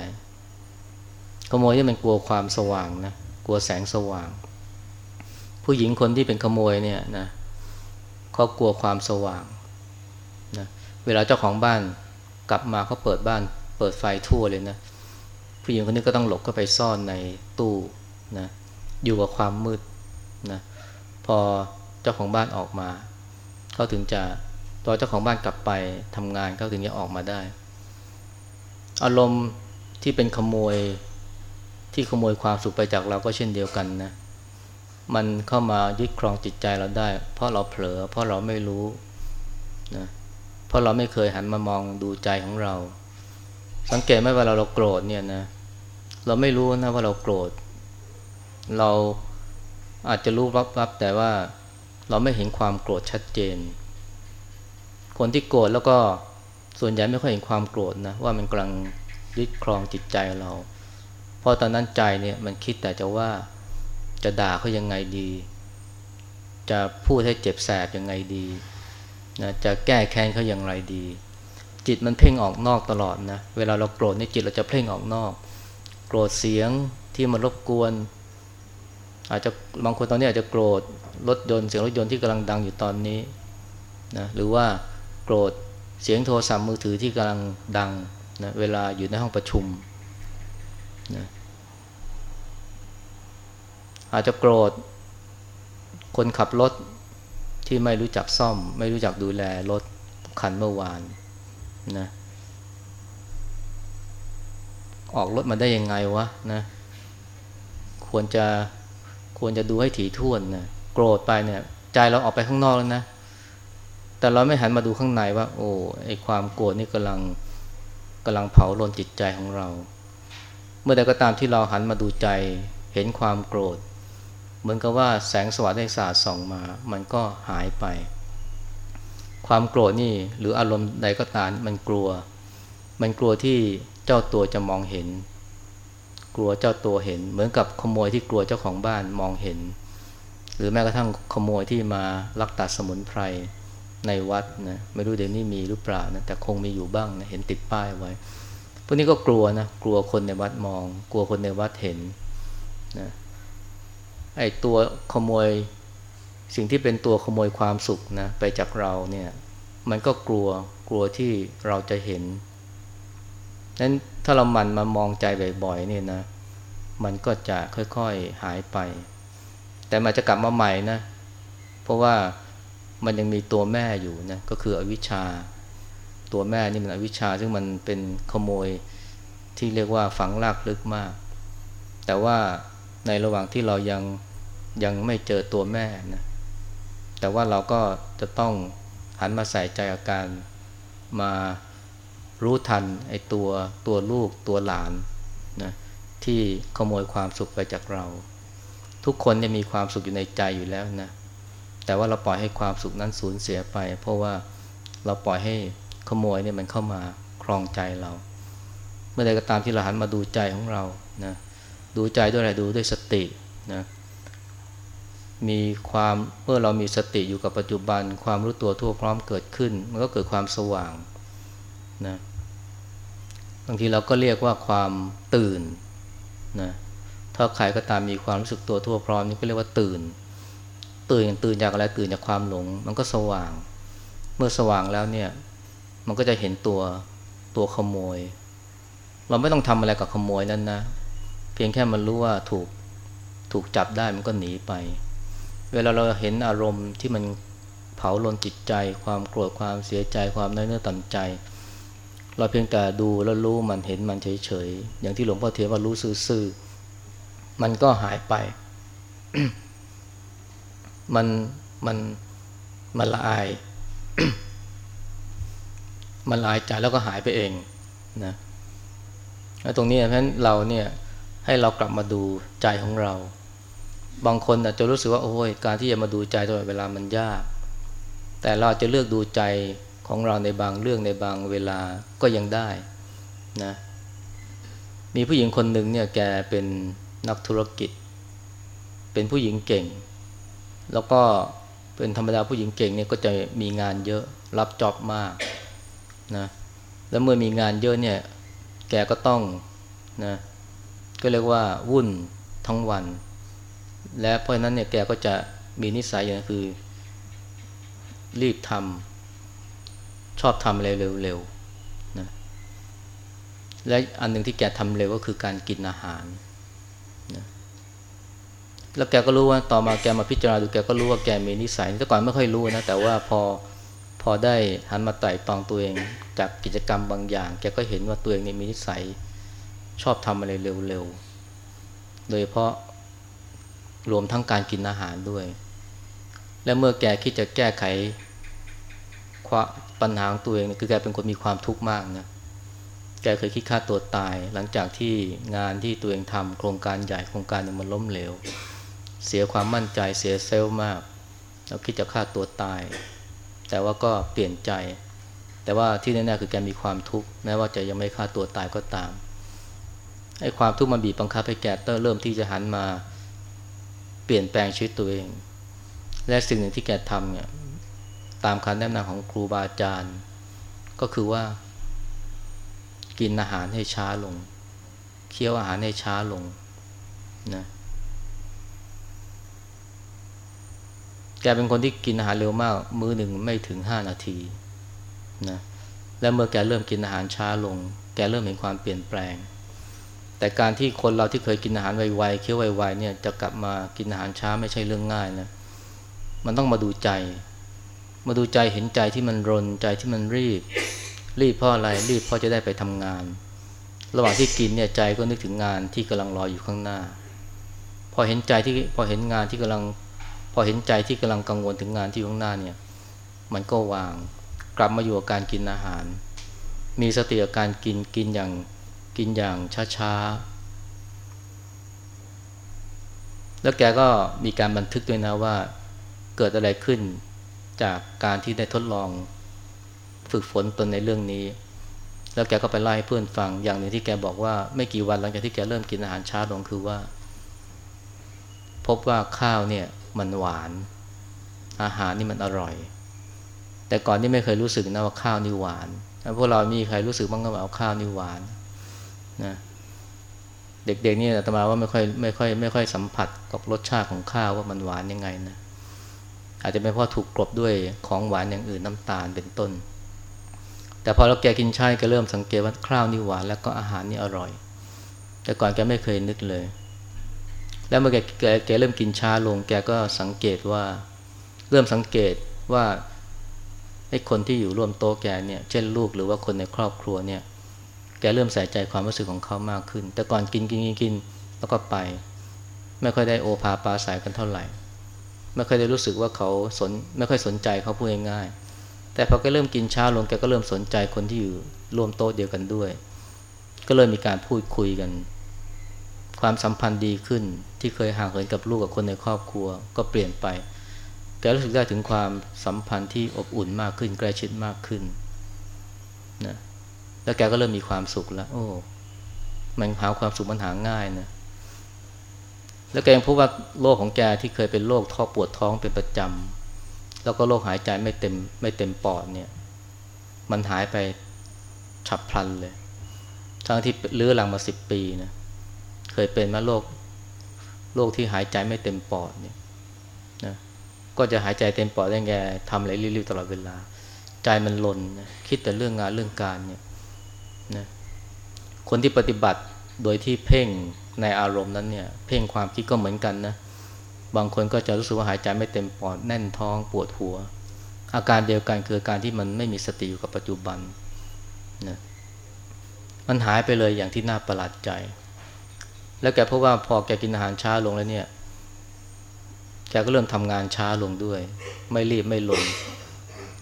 ขโมยที่มันกลัวความสว่างนะกลัวแสงสว่าง ผู้หญิงคนที่เป็นขโมยเนี่ยนะ เขากลัวความสว่างนะเวลาเจ้าของบ้านกลับมาเขาเปิดบ้านเปิดไฟทั่วเลยนะผู้หญิงคนนี้ก็ต้องหลบเข้าไปซ่อนในตู้นะอยู่กับความมืดนะพอเจ้าของบ้านออกมาเขาถึงจะตอนเจ้าของบ้านกลับไปทำงานเขาถึงจะออกมาได้ อารมณ์ที่เป็นขโมยที่ขโมยความสุขไปจากเราก็เช่นเดียวกันนะ มันเข้ามายึดครองจิตใจเราได้ เพราะเราเผลอ เพราะเราไม่รู้นะเพราะเราไม่เคยหันมามองดูใจของเรา สังเกตไหมว่าเราเราโกรธเนี่ยนะเราไม่รู้นะว่าเราโกรธ เราอาจจะรู้รับๆแต่ว่าเราไม่เห็นความโกรธชัดเจน คนที่โกรธแล้วก็ส่วนใหญ่ไม่ค่อยเห็นความโกรธนะว่ามันกำลังยึดครองจิตใจเรา เพราะตอนนั้นใจเนี่ยมันคิดแต่จะว่า จะด่าเขายังไงดี จะพูดให้เจ็บแสบยังไงดีนะจะแก้แค้นเขาอย่างไรดี จิตมันเพ่งออกนอกตลอดนะ เวลาเราโกรธนี่จิตเราจะเพ่งออกนอก โกรธเสียงที่มันรบกวน อาจจะบางคนตอนนี้อาจจะโกรธรถยนต์เสียงรถยนต์ที่กำลังดังอยู่ตอนนี้นะหรือว่าโกรธเสียงโทรศัพท์มือถือที่กำลังดังนะเวลาอยู่ในห้องประชุมนะ อาจจะโกรธ คนขับรถที่ไม่รู้จักซ่อม ไม่รู้จักดูแลรถคันเมื่อวานนะออกรถมาได้ยังไงวะนะ ควรจะควรจะดูให้ถี่ถ้วนนะโกรธไปเนี่ย ใจเราออกไปข้างนอกแล้วนะแต่เราไม่หันมาดูข้างในว่า โอ้ไอความโกรธนี่กำลังกำลังเผาลนจิตใจของเรา เมื่อใดก็ตามที่เราหันมาดูใจ เห็นความโกรธ เหมือนกับว่าแสงสว่างได้สาดส่องมา มันก็หายไป ความโกรธนี่หรืออารมณ์ใดก็ตามมันกลัว มันกลัวที่เจ้าตัวจะมองเห็น กลัวเจ้าตัวเห็น เหมือนกับขโมยที่กลัวเจ้าของบ้านมองเห็น หรือแม้กระทั่งขโมยที่มาลักตัดสมุนไพรในวัดนะไม่รู้เดี๋ยวนี้มีหรือเปล่านะแต่คงมีอยู่บ้างนะเห็นติดป้ายไว้พวกนี้ก็กลัวนะกลัวคนในวัดมอง กลัวคนในวัดเห็นนะ ไอ้ตัวขโมย สิ่งที่เป็นตัวขโมยความสุขนะไปจากเราเนี่ย มันก็กลัวกลัวที่เราจะเห็นนั้นถ้าเรามันมามองใจบ่อยๆเนี่ยนะ มันก็จะค่อยๆหายไป แต่มันจะกลับมาใหม่นะ เพราะว่ามันยังมีตัวแม่อยู่นะก็คืออวิชชา ตัวแม่นี่มันอวิชชา ซึ่งมันเป็นขโมยที่เรียกว่าฝังลากลึกมาก แต่ว่า ในระหว่างที่เรายังยังไม่เจอตัวแม่นะแต่ว่าเราก็จะต้องหันมาใส่ใจอาการมารู้ทันไอ้ตัวตัวลูกตัวหลานนะที่ขโมยความสุขไปจากเรา ทุกคนเนี่ยมีความสุขอยู่ในใจอยู่แล้วนะแต่ว่าเราปล่อยให้ความสุขนั้นสูญเสียไป เพราะว่าเราปล่อยให้ขโมยเนี่ยมันเข้ามาครองใจเรา เมื่อใดก็ตามที่เราหันมาดูใจของเรานะ ดูใจด้วยอะไรดูด้วยสตินะมีความเมื่อเรามีสติอยู่กับปัจจุบัน ความรู้ตัวทั่วพร้อมเกิดขึ้น มันก็เกิดความสว่างนะบางทีเราก็เรียกว่าความตื่นนะถ้าใครก็ตามมีความรู้สึกตัวทั่วพร้อมนี่ก็เรียกว่าตื่น ตื่นตื่นจากอะไรตื่นจากความหลง มันก็สว่าง เมื่อสว่างแล้วเนี่ย มันก็จะเห็นตัวตัวขโมย เราไม่ต้องทำอะไรกับขโมยนั้นนะ เพียงแค่มันรู้ว่าถูกถูกจับได้มันก็หนีไป เวลาเราเห็นอารมณ์ที่มันเผาลนจิตใจ ความโกรธความเสียใจความน้อยเนื้อต่ำใจ เราเพียงแต่ดูแล้วรู้มันเห็นมันเฉยๆอย่างที่หลวงพ่อเทียนว่ารู้ซื่อๆมันก็หายไป มันมันมันละอาย มันละอายใจแล้วก็หายไปเองนะแล้วตรงนี้เพราะฉะนั้นเราเนี่ย ให้เรากลับมาดูใจของเรา บางคนอาจจะรู้สึกว่าโอ้ยการที่จะมาดูใจตลอดเวลามันยาก แต่เราจะเลือกดูใจของเราในบางเรื่องในบางเวลาก็ยังได้นะมีผู้หญิงคนหนึ่งเนี่ยแกเป็นนักธุรกิจ เป็นผู้หญิงเก่ง แล้วก็เป็นธรรมดาผู้หญิงเก่งเนี่ยก็จะมีงานเยอะรับจ็อบมากนะแล้วเมื่อมีงานเยอะเนี่ยแกก็ต้องนะ ก็เรียกว่าวุ่นทั้งวัน และเพราะนั้นเนี่ยแกก็จะมีนิสัยอย่างคือ รีบทำชอบทำอะไรเร็วๆนะและอันหนึ่งที่แกทำเร็วก็คือการกินอาหารนะแล้วแกก็รู้ว่าต่อมาแกมาพิจารณาดูแกก็รู้ว่าแกมีนิสัยแต่ก่อนไม่ค่อยรู้นะแต่ว่าพอพอได้หันมาไต่ตองตัวเองจากกิจกรรมบางอย่าง แกก็เห็นว่าตัวเองนี่มีนิสัย ชอบทำอะไรเร็วๆ โดยเพราะรวมทั้งการกินอาหารด้วย และเมื่อแกคิดจะแก้ไขปัญหาของตัวเองคือแกเป็นคนมีความทุกข์มากนะแกเคยคิดฆ่าตัวตาย หลังจากที่งานที่ตัวเองทำโครงการใหญ่โครงการนึ่งมันล้มเหลว เสียความมั่นใจเสียเซลล์มาก แล้วคิดจะฆ่าตัวตาย แต่ว่าก็เปลี่ยนใจ แต่ว่าที่แน่ๆคือแกมีความทุกข์แม้ว่าจะยังไม่ฆ่าตัวตายก็ตาม ไอ้ความทุกข์มันบีบบังคับให้แกเตอร์เริ่มที่จะหันมาเปลี่ยนแปลงชีวิตตัวเอง และสิ่งหนึ่งที่แกทำเนี่ยตามคำแนะนำของครูบาอาจารย์ ก็คือว่า กินอาหารให้ช้าลง เคี้ยวอาหารให้ช้าลงนะแกเป็นคนที่กินอาหารเร็วมาก มื้อหนึ่งไม่ถึงห้านาทีนะและเมื่อแกเริ่มกินอาหารช้าลง แกเริ่มเห็นความเปลี่ยนแปลง แต่การที่คนเราที่เคยกินอาหารไวๆเคี้ยวไวๆเนี่ยจะกลับมากินอาหารช้าไม่ใช่เรื่องง่ายนะมันต้องมาดูใจ มาดูใจเห็นใจที่มันรนใจที่มันรีบ รีบเพราะอะไรรีบเพราะจะได้ไปทำงาน ระหว่างที่กินเนี่ยใจก็นึกถึงงานที่กำลังรออยู่ข้างหน้า พอเห็นใจที่พอเห็นงานที่กำลัง พอเห็นใจที่กำลังกังวลถึงงานที่ข้างหน้าเนี่ย มันก็วาง กลับมาอยู่กับการกินอาหาร มีสติกับการกินกินอย่าง กินอย่างช้าๆ แล้วแกก็มีการบันทึกด้วยนะว่าเกิดอะไรขึ้นจากการที่ได้ทดลองฝึกฝนตนในเรื่องนี้ แล้วแกก็ไปไล่เพื่อนฟังอย่างหนึ่งที่แกบอกว่าไม่กี่วันหลังจากที่แกเริ่มกินอาหารช้าลงคือว่า พบว่าข้าวเนี่ยมันหวาน อาหารนี่มันอร่อย แต่ก่อนนี่ไม่เคยรู้สึกนะว่าข้าวนี่หวานพวกเรามีใครรู้สึกบ้างก็ว่าข้าวนี่หวาน นะเด็กๆนี่อาตมาว่าไม่ค่อยไม่ค่อยไม่ค่อยสัมผัสกับรสชาติของข้าวว่ามันหวานยังไงนะอาจจะเป็นเพราะถูกกลบด้วยของหวานอย่างอื่นน้ำตาลเป็นต้น แต่พอเราแกกินชาก็เริ่มสังเกตว่าข้าวนี่หวานแล้วก็อาหารนี่อร่อย แต่ก่อนแกไม่เคยนึกเลย แล้วเมื่อแกแกแกเริ่มกินชาลง แกก็สังเกตว่า เริ่มสังเกตว่าไอ้คนที่อยู่ร่วมโต๊ะแกเนี่ย เช่นลูกหรือว่าคนในครอบครัวเนี่ย แกเริ่มใส่ใจความรู้สึกของเขามากขึ้น แต่ก่อนกินกินกินกินแล้วก็ไป ไม่ค่อยได้โอภาปาสายกันเท่าไหร่ ไม่ค่อยได้รู้สึกว่าเขาสนไม่ค่อยสนใจเขาพูดง่ายๆแต่พอแกเริ่มกินช้าลงแกก็เริ่มสนใจคนที่อยู่รวมโต๊ะเดียวกันด้วย ก็เลยมีการพูดคุยกัน ความสัมพันธ์ดีขึ้นที่เคยห่างเหินกับลูกกับคนในครอบครัว ก็เปลี่ยนไปแกรู้สึกได้ถึงความสัมพันธ์ที่อบอุ่นมากขึ้นใกล้ชิดมากขึ้นนะ แล้วแกก็เริ่มมีความสุขแล้ว โอ้มันหาความสุขมันหาง่ายนะแล้วแกยังพบว่าโรคของแกที่เคยเป็นโรคท้อปวดท้องเป็นประจำแล้วก็โรคหายใจไม่เต็มไม่เต็มปอดเนี่ย มันหายไปฉับพลันเลย ทั้งที่เลื้อรังมาสิบปีนะเคยเป็นมาโรคโรคที่หายใจไม่เต็มปอดเนี่ยนะก็จะหายใจเต็มปอดได้แกทำอะไรรีบๆตลอดเวลา ใจมันลนนะคิดแต่เรื่องงานเรื่องการเนี่ย คนที่ปฏิบัติโดยที่เพ่งในอารมณ์นั้นเนี่ย เพ่งความคิดก็เหมือนกันนะ บางคนก็จะรู้สึกว่าหายใจไม่เต็มปอดแน่นท้องปวดหัว อาการเดียวกันคือการที่มันไม่มีสติอยู่กับปัจจุบันนะมันหายไปเลยอย่างที่น่าประหลาดใจ แล้วแกพบว่าพอแกกินอาหารช้าลงแล้วเนี่ย แกก็เริ่มทำงานช้าลงด้วย ไม่รีบไม่ลง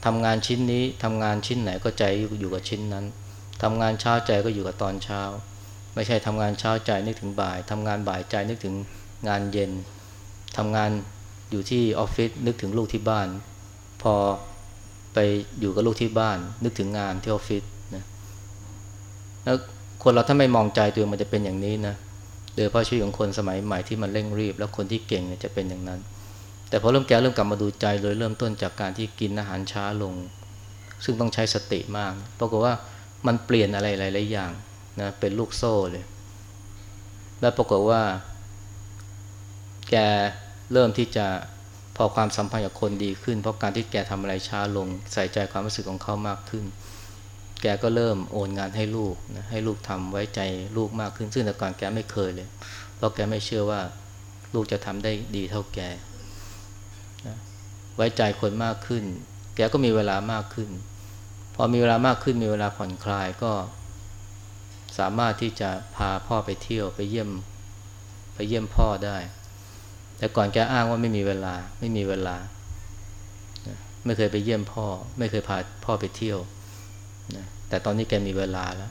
ทำงานชิ้นนี้ทำงานชิ้นไหนก็ใจอยู่กับชิ้นนั้น ทำงานเช้าใจก็อยู่กับตอนเช้า ไม่ใช่ทำงานเช้าใจนึกถึงบ่ายทำงานบ่ายใจนึกถึงงานเย็นทำงานอยู่ที่ออฟฟิศนึกถึงลูกที่บ้าน พอไปอยู่กับลูกที่บ้าน นึกถึงงานที่ออฟฟิศนะแล้วคนเราถ้าไม่มองใจตัวมันจะเป็นอย่างนี้นะโดยเพราะชีวิตของคนสมัยใหม่ที่มันเร่งรีบ แล้วคนที่เก่งเนี่ยจะเป็นอย่างนั้น แต่พอเริ่มแก่เริ่มกลับมาดูใจโดยเริ่มต้นจากการที่กินอาหารช้าลง ซึ่งต้องใช้สติมากปรากฏว่า มันเปลี่ยนอะไรหลายๆอย่างนะเป็นลูกโซ่เลย แล้วปรากฏว่า แกเริ่มที่จะพอความสัมพันธ์กับคนดีขึ้น เพราะการที่แกทำอะไรช้าลง ใส่ใจความรู้สึกของเขามากขึ้น แกก็เริ่มโอนงานให้ลูกนะให้ลูกทำไว้ใจลูกมากขึ้น ซึ่งแต่ก่อนแกไม่เคยเลย เพราะแกไม่เชื่อว่าลูกจะทำได้ดีเท่าแกนะไว้ใจคนมากขึ้น แกก็มีเวลามากขึ้น อมีเวลามากขึ้นมีเวลาผ่อนคลายก็ สามารถที่จะพาพ่อไปเที่ยวไปเยี่ยม ไปเยี่ยมพ่อได้ แต่ก่อนแกอ้างว่าไม่มีเวลาไม่มีเวลา ไม่เคยไปเยี่ยมพ่อ ไม่เคยพาพ่อไปเที่ยวแต่ตอนนี้แกมีเวลาแล้ว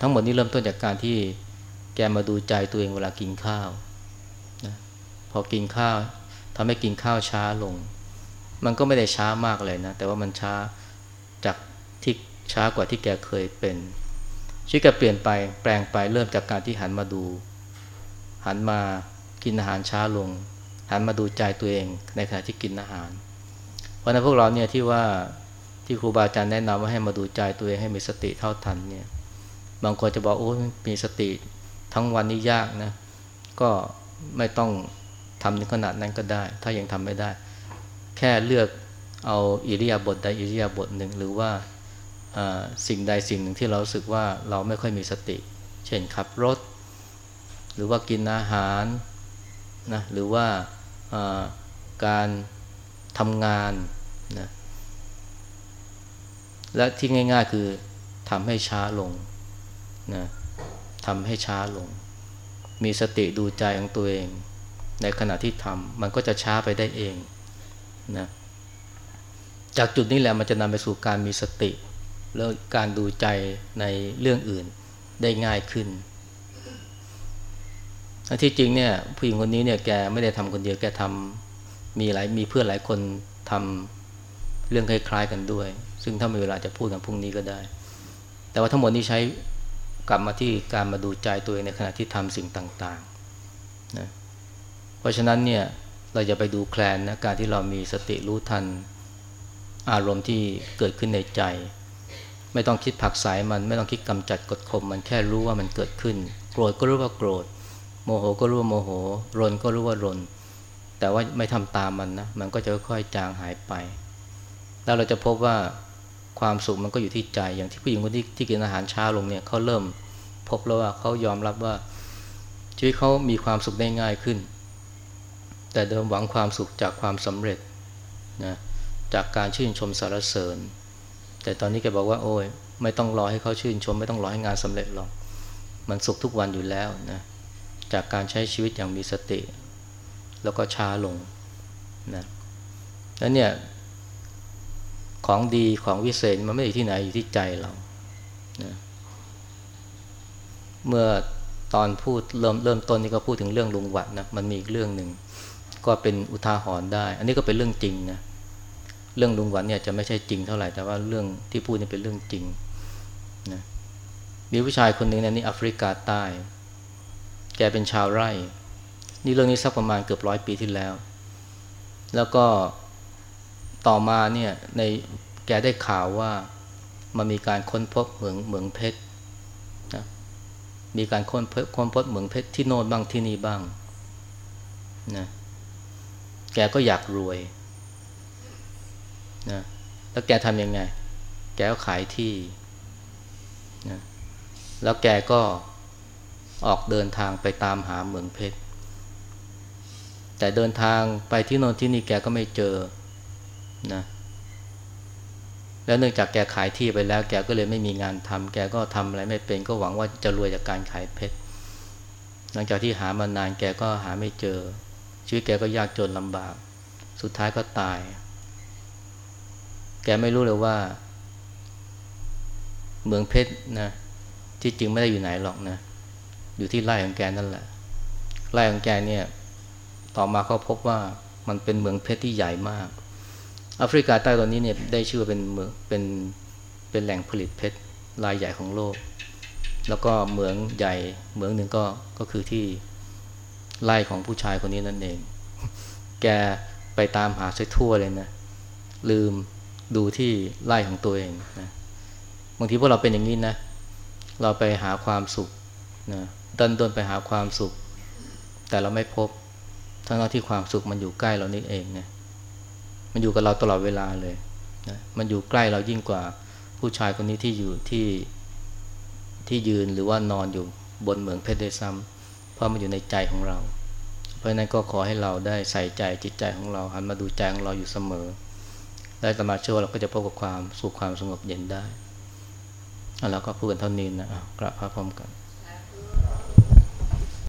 ทั้งหมดนี้เริ่มต้นจากการที่แกมาดูใจตัวเองเวลากินข้าวพอกินข้าวทำให้กินข้าวช้าลง มันก็ไม่ได้ช้ามากเลยนะ แต่ว่ามันช้า ช้ากว่าที่แกเคยเป็น ชีวิตแกเปลี่ยนไปแปลงไปเริ่มจากการที่หันมาดู หันมากินอาหารช้าลง หันมาดูใจตัวเองในขณะที่กินอาหาร เพราะนั้นพวกเราเนี่ยที่ว่าที่ครูบาอาจารย์แนะนำว่าให้มาดูใจตัวเองให้มีสติเท่าทันเนี่ยบางคนจะบอกโอ้มีสติทั้งวันนี้ยากนะ ก็ไม่ต้องทำในขนาดนั้นก็ได้ ถ้ายังทำไม่ได้ แค่เลือกเอาอิริยาบถใดอิริยาบถหนึ่งหรือว่า สิ่งใดสิ่งหนึ่งที่เราสึกว่าเราไม่ค่อยมีสติ เช่นขับรถ หรือว่ากินอาหารนะหรือว่าการทำงานนะและที่ง่ายๆคือทำให้ช้าลงนะทำให้ช้าลง มีสติดูใจของตัวเอง ในขณะที่ทำมันก็จะช้าไปได้เองนะจากจุดนี้แหละมันจะนำไปสู่การมีสติ แล้วการดูใจในเรื่องอื่นได้ง่ายขึ้นที่จริงเนี่ยผู้หญิงคนนี้เนี่ยแกไม่ได้ทำคนเดียวแกทำมีหลายมีเพื่อนหลายคนทำเรื่องคล้ายๆกันด้วย ซึ่งถ้ามีเวลาจะพูดกันพรุ่งนี้ก็ได้ แต่ว่าทั้งหมดนี้ใช้กลับมาที่การมาดูใจตัวเองในขณะที่ทำสิ่งต่างๆนะเพราะฉะนั้นเนี่ยเราจะไปดูแคลนนะการที่เรามีสติรู้ทันอารมณ์ที่เกิดขึ้นในใจ ไม่ต้องคิดผักสายมัน ไม่ต้องคิดกำจัดกดข่มมันแค่รู้ว่ามันเกิดขึ้น โกรธก็รู้ว่าโกรธ โมโหก็รู้ว่าโมโห รนก็รู้ว่ารน แต่ว่าไม่ทำตามมันนะ มันก็จะค่อยๆจางหายไป แล้วเราจะพบว่าความสุขมันก็อยู่ที่ใจ อย่างที่ผู้หญิงคนที่ที่กินอาหารช้าลงเนี่ยเขาเริ่มพบแล้วว่าเขายอมรับว่าชีวิตเขามีความสุขได้ง่ายขึ้น แต่เดิมหวังความสุขจากความสำเร็จนะจากการชื่นชมสารเสริญ แต่ตอนนี้แกบอกว่า โอ้ยไม่ต้องรอให้เขาชื่นชม ไม่ต้องรอให้งานสำเร็จหรอก มันสุขทุกวันอยู่แล้วนะจากการใช้ชีวิตอย่างมีสติ แล้วก็ช้าลงนะแล้วเนี่ยของดีของวิเศษมันไม่อยู่ที่ไหนอยู่ที่ใจเรานะเมื่อตอนพูดเริ่มเริ่มต้นนี่ก็พูดถึงเรื่องลุงวัดนะมันมีอีกเรื่องหนึ่งก็เป็นอุทาหรณ์ได้ อันนี้ก็เป็นเรื่องจริงนะเเรื่องลุงหวันเนี่ยจะไม่ใช่จริงเท่าไหร่แต่ว่าเรื่องที่พูดนี่เป็นเรื่องจริงนะมีผู้ชายคนหนึ่งในนี่แอฟริกาใต้ แกเป็นชาวไร่ นี่เรื่องนี้สักประมาณเกือบร้อยปีที่แล้ว แล้วก็ต่อมาเนี่ยในแกได้ข่าวว่ามันมีการค้นพบเหมืองเหมืองเพชรนะมีการค้นพบค้นพบเหมืองเพชรที่โน่นบ้างที่นี่บ้างนะแกก็อยากรวย นะแล้วแกทำยังไง แกก็ขายที่นะแล้วแกก็ออกเดินทางไปตามหาเมืองเพชร แต่เดินทางไปที่โน่นที่นี่แกก็ไม่เจอนะแล้วเนื่องจากแกขายที่ไปแล้ว แกก็เลยไม่มีงานทำแกก็ทำอะไรไม่เป็น ก็หวังว่าจะรวยจากการขายเพชร หลังจากที่หามานานแกก็หาไม่เจอ ชีวิตแกก็ยากจนลำบาก สุดท้ายก็ตาย แกไม่รู้เลยว่า เมืองเพชรนะที่จริงไม่ได้อยู่ไหนหรอกนะ อยู่ที่ไร่ของแกนั่นแหละไร่ของแกเนี่ย ต่อมาเขาพบว่ามันเป็นเมืองเพชรที่ใหญ่มากแอฟริกาใต้ตอนนี้เนี่ยได้ชื่อเป็นเมืองเป็นเป็นแหล่งผลิตเพชรรายใหญ่ของโลก แล้วก็เมืองใหญ่เมืองหนึ่งก็ก็คือที่ไร่ของผู้ชายคนนี้นั่นเอง แกไปตามหาเส้ทั่วเลยนะ ลืม ดูที่ไล่ของตัวเองนะบางทีพวกเราเป็นอย่างนี้นะ เราไปหาความสุขนะดินดนไปหาความสุข แต่เราไม่พบทั้งที่ความสุขมันอยู่ใกล้เรานี่เองนะมันอยู่กับเราตลอดเวลาเลยนะมันอยู่ใกล้เรายิ่งกว่าผู้ชายคนนี้ที่อยู่ที่ที่ยืนหรือว่านอนอยู่บนเหมืองเพชรได้ซ้ำเพราะมันอยู่ในใจของเรา เพราะนั้นก็ขอให้เราได้ใส่ใจจิตใจของเราหันมาดูใจของเราอยู่เสมอ และสมาเชื่อว่าเราก็จะพบกับความสุขความสงบเย็นได้แล้วก็พูดกันเท่านี้นะกราบพระพร้อมกัน